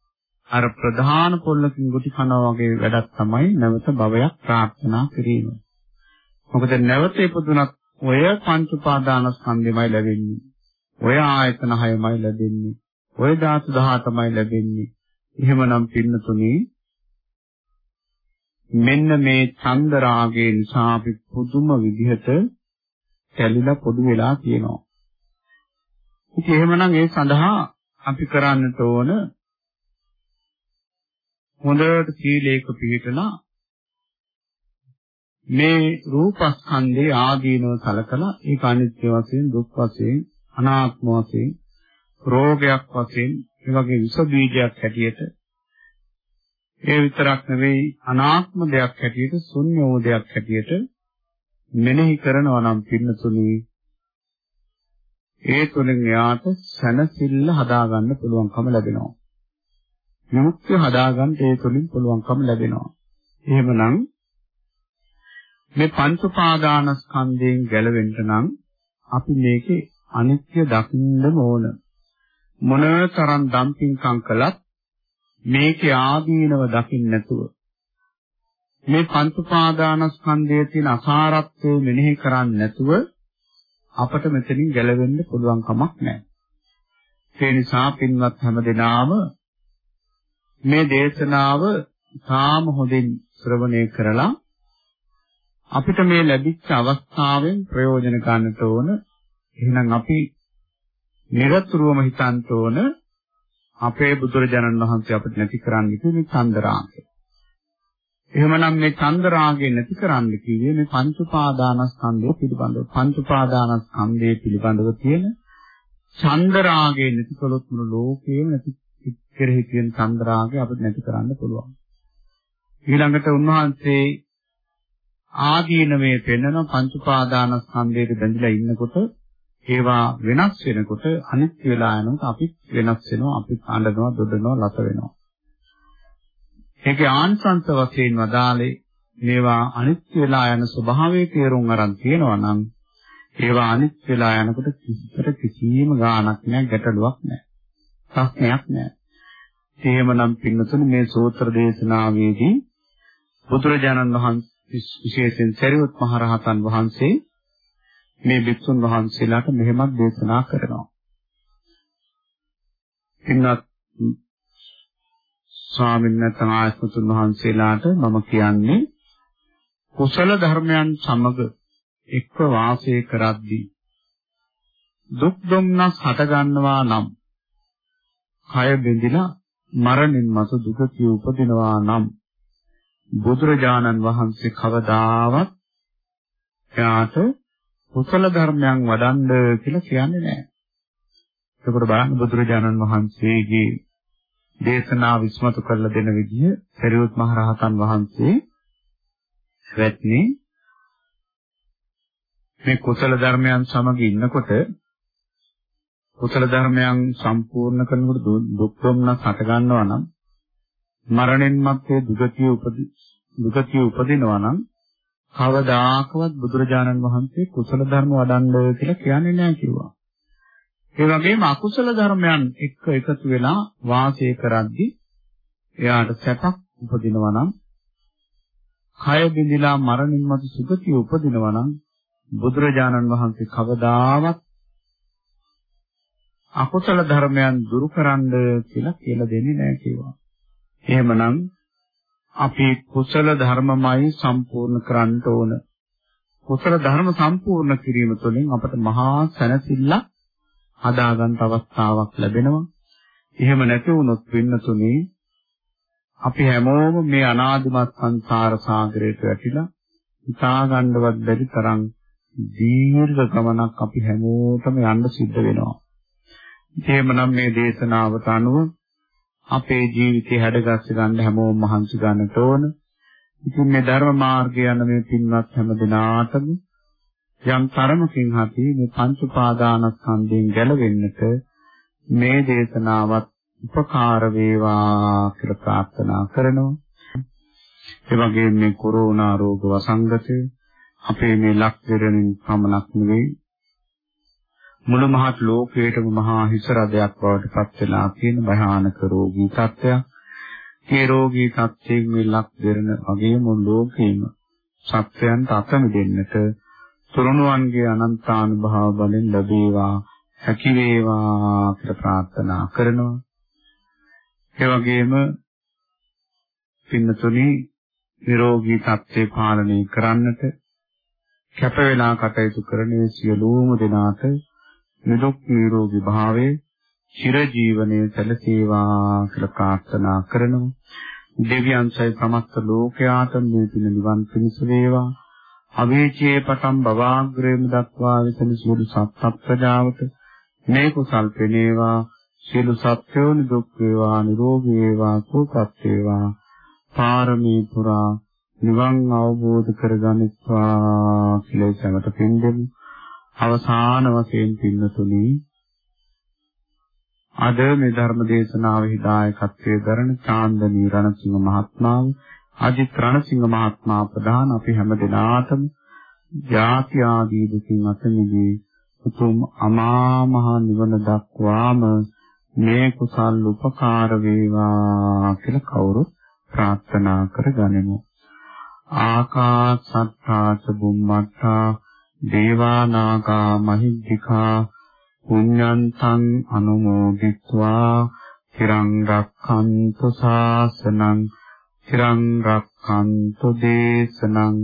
අර ප්‍රධාන පොල්ලකින් ගුටි කනවා වගේ වැඩක් තමයි නැවත භවයක් ප්‍රාර්ථනා කිරීම. මොකද නැවත ඉපදුනත් ඔය පංච උපාදානස්කන්ධෙමයි ලැබෙන්නේ. ඔය ආයතන හයමයි ලැබෙන්නේ. ඔය ධාතු 18මයි ලැබෙන්නේ. එහෙමනම් පින්නතුනි මෙන්න මේ චන්ද රාගය නිසා අපි පුදුම විදිහට කැලිලා පොදු වෙලා තියෙනවා. ඉතින් එහෙමනම් ඒ සඳහා අපි කරන්නට ඕන හොඳට සීලේක පිළිපදලා මේ රූපස්කන්ධේ ආදීනව සලකලා ඒක අනිත්‍ය වශයෙන් දුක් වශයෙන් අනාත්ම වශයෙන් රෝගයක් වශයෙන් ඒ වගේ විස බීජයක් හැටියට ඒ විතරක් නෙවෙයි අනාත්ම දෙයක් හැටියට ශුන්‍යෝ දෙයක් හැටියට මෙනෙහි කරනවා නම් පින්නතුනි ඒ තුලින් එයාට සනසිල්ල හදාගන්න පුළුවන්කම ලැබෙනවා. විමුක්තිය හදාගන්න ඒ තුලින් පුළුවන්කම ලැබෙනවා. එහෙමනම් මේ පංච උපාදානස්කන්ධයෙන් ගැලවෙන්න නම් අපි මේකේ අනිත්‍ය දකින්නම ඕන. මොනතරම් දම්පින්කම් කළත් මේකේ ආදීනව දකින්න නැතුව මේ පංච උපාදානස්කන්ධයේ තියෙන අසාරත්වය මෙනෙහි කරන්නේ නැතුව අපට මෙතනින් ගැලවෙන්න පුළුවන් කමක් නැහැ. ඒ නිසා පින්වත් හැමදෙනාම මේ දේශනාව තාම හොඳින් ශ්‍රවණය කරලා අපිට මේ ලැබිච්ච අවස්ථාවෙන් ප්‍රයෝජන ගන්නට ඕන. එහෙනම් අපි නිරතුරුවම හිතන්න ඕන අපේ බුදුරජාණන් වහන්සේ අපිට නැති කරන්න කිව්වේ චන්දරාගය. එහෙමනම් මේ චන්දරාගය නැති කරන්න කිව්වේ මේ පංච උපාදානස්කන්ධය පිළිබඳව පංච උපාදානස්කන්ධය පිළිබඳව තියෙන චන්දරාගය නැති කළොත් මුළු ලෝකයේම නැති කෙරෙහි තියෙන චන්දරාගය අපිට නැති කරන්න පුළුවන්. ඊළඟට උන්වහන්සේ ආදීනමේ පෙන්වන පංච උපාදානස්කන්ධයට බැඳිලා ඉන්නකොට ඒවා වෙනස් වෙනකොට අනිත්‍ය වෙලා යනකොට අපිත් වෙනස් වෙනවා අපිත් අඬනවා දොඩනවා ලස වෙනවා. ඒකේ ආංශංශ වශයෙන් වදාලේ මේවා අනිත්‍ය වෙලා යන ස්වභාවයේ තේරුම් අරන් තියෙනවා නම් ඒවා අනිත්‍ය වෙලා යනකොට කිසිතර කිසිම ගාණක් නැහැ ගැටලුවක් නැහැ. ප්‍රශ්නයක් නැහැ. එහෙමනම් පින්නතුනි මේ සූත්‍ර දේශනාවේදී බුදුරජාණන් වහන්සේ විශේෂයෙන් සරියුත් මහ රහතන් වහන්සේ මේ භික්ෂුන් වහන්සේලාට මෙහෙමත් දේශනා කරනවා. ඉන්නත් ස්වාමීන් වහන්සේ වහන්සේලාට මම කියන්නේ කුසල ධර්මයන් සමග එක්ව වාසය කරද්දී දුක් දුම්නස් හට ගන්නවා නම් කය බෙඳිලා මරණින් මතු දුක උපදිනවා නම් බුදුරජාණන් වහන්සේ කවදාවත් එයාට කුසල ධර්මයන් වඩන්න කියලා කියන්නේ නැහැ. එතකොට බලන්න බුදුරජාණන් වහන්සේගේ දේශනා විස්මතු කරලා දෙන විදිහ සරියුත් මහ රහතන් වහන්සේ වැත්නේ මේ කුසල ධර්මයන් සමග ඉන්නකොට කුසල ධර්මයන් සම්පූර්ණ කරනකොට දුක් දුම්නස් හට ගන්නවා නම් මරණයන් මැත්තේ දුගතිය උපදි දුගතිය උපදිනවා නම් කවදාකවත් බුදුරජාණන් වහන්සේ කුසල ධර්ම වඩන්න කියලා කියන්නේ නැහැ කිව්වා. ඒ වගේම අකුසල ධර්මයන් එක්ක එකතු වෙලා වාසය කරද්දී එයාට සැපක් උපදිනවා නම් කය බිඳිලා මරණින් මතු සුගතිය උපදිනවා නම් බුදුරජාණන් වහන්සේ කවදාවත් අකුසල ධර්මයන් දුරු කරන්න කියලා කියලා දෙන්නේ නැහැ කිව්වා. එහෙමනම් අපි කුසල ධර්මමයි සම්පූර්ණ කරන්න ඕන. කුසල ධර්ම සම්පූර්ණ කිරීම තුළින් අපට මහා සැනසෙල්ලක් හදාගන්න අවස්ථාවක් ලැබෙනවා. එහෙම නැති වුණොත් වෙන්නතුනේ අපි හැමෝම මේ අනාදිමත් සංසාර සාගරයට වැටිලා හිතා ගන්නවත් බැරි තරම් දීර්ඝ ගමනක් අපි හැමෝටම යන්න සිද්ධ වෙනවා. එහෙමනම් මේ දේශනාවට අනුව අපේ ජීවිතය හැඩගස්ස ගන්න හැමෝම මහන්සි ගන්නට ඕන. ඉතින් මේ ධර්ම මාර්ගය යන මේ පින්වත් හැම දිනාටම යම් තරමකින් හරි මේ පංච උපාදානස්කන්ධයෙන් ගැලවෙන්නට මේ දේශනාවත් උපකාර වේවා කියලා ප්‍රාර්ථනා කරනවා. ඒ වගේම මේ කොරෝනා රෝග වසංගතය අපේ මේ ලක් දෙරණින් පමණක් නෙවෙයි මුළු මහත් ලෝකයේටම මහා හිස රදයක් බවට පත් වෙලා තියෙන භයානක රෝගී තත්ත්වයක්. මේ රෝගී තත්ත්වයෙන් මිලක් දෙරන වගේ මුළු ලෝකෙම සත්‍යයන්ට අත මිදෙන්නට තුරුණුවන්ගේ අනන්තානුභාව බලෙන් ලැබේවා හැකි වේවා කියලා ප්‍රාර්ථනා කරනවා. ඒ වගේම පින්නතුනි නිරෝගී තත්ත්වේ පාලනය කරන්නට කැප වෙලා කටයුතු කරන සියලුම දෙනාට නිදුක් නිරෝගී භාවයේ චිර ජීවනයේ සැලසේවා කියලා ප්‍රාර්ථනා කරනවා. දෙවියන්සයි සමස්ත ලෝකයාට මේ පින නිවන් පිණිස වේවා. අවේචයේ පටන් බවාග්‍රේම දක්වා විතන සියලු සත්ත්ව ප්‍රජාවට මේ කුසල් පෙනේවා. සියලු සත්‍යෝ නිදුක් වේවා නිරෝගී වේවා සුවපත් වේවා. පාරමී පුරා නිවන් අවබෝධ කරගනිත්වා කියලා සමට පින් දෙමු. අවසාන වශයෙන් පින්නතුනි අද මේ ධර්ම දේශනාවේ දායකත්වයේ දරන චාන්දනී රණසිංහ මහත්මයා අජිත් රණසිංහ මහත්මයා ප්‍රධාන අපි හැම දිනාටම ජාති ආදී දුකින් අත මිදී උතුම් අමා මහ නිවන දක්වාම මේ කුසල් උපකාර වේවා කියලා කවුරුත් ප්‍රාර්ථනා කරගනිමු. ආකාසත්තාච බුම්මත්තා දේවානාගා මහිද්దికා පුඤ්ඤන්තං අනුමෝදිත්වා තිරං රක්ඛන්තු ශාසනං තිරං රක්ඛන්තු දේශනං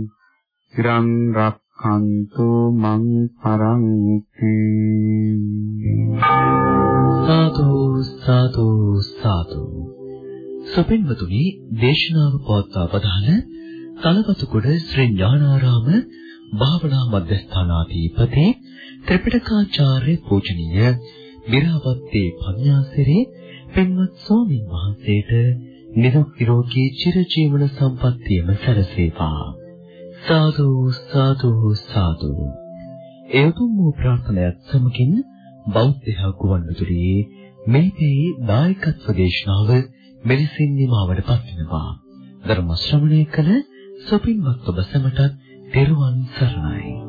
තිරං රක්ඛන්තු මං පරන්ති. සාදු සාදු සාදු. සපින්වතුනි දේශනාව පවත්වා ප්‍රදාන තලවතුගොඩ ශ්‍රී ඥානාරාම භාවනා මධ්‍යස්ථානාධිපති ත්‍රිපිටකාචාර්ය පූජනීය විරාවත්තේ පඤ්ඤාසිරේ පින්වත් ස්වාමීන් වහන්සේට නිරුක් නිරෝගී චිරජීවන සම්පන්නියම සැලසේවා. සාදු සාදු සාදු. එතුම් වූ ප්‍රාර්ථනාවත් සමගින් බෞද්ධ ගුවන්විදුලියේ මේ මේ දායකත්ව දේශනාව මෙලෙසින් නිමවට පත්වෙනවා ධර්ම ශ්‍රවණය කළ සොපින්වත් ඔබ සැමටත් තෙරුවන් සරණයි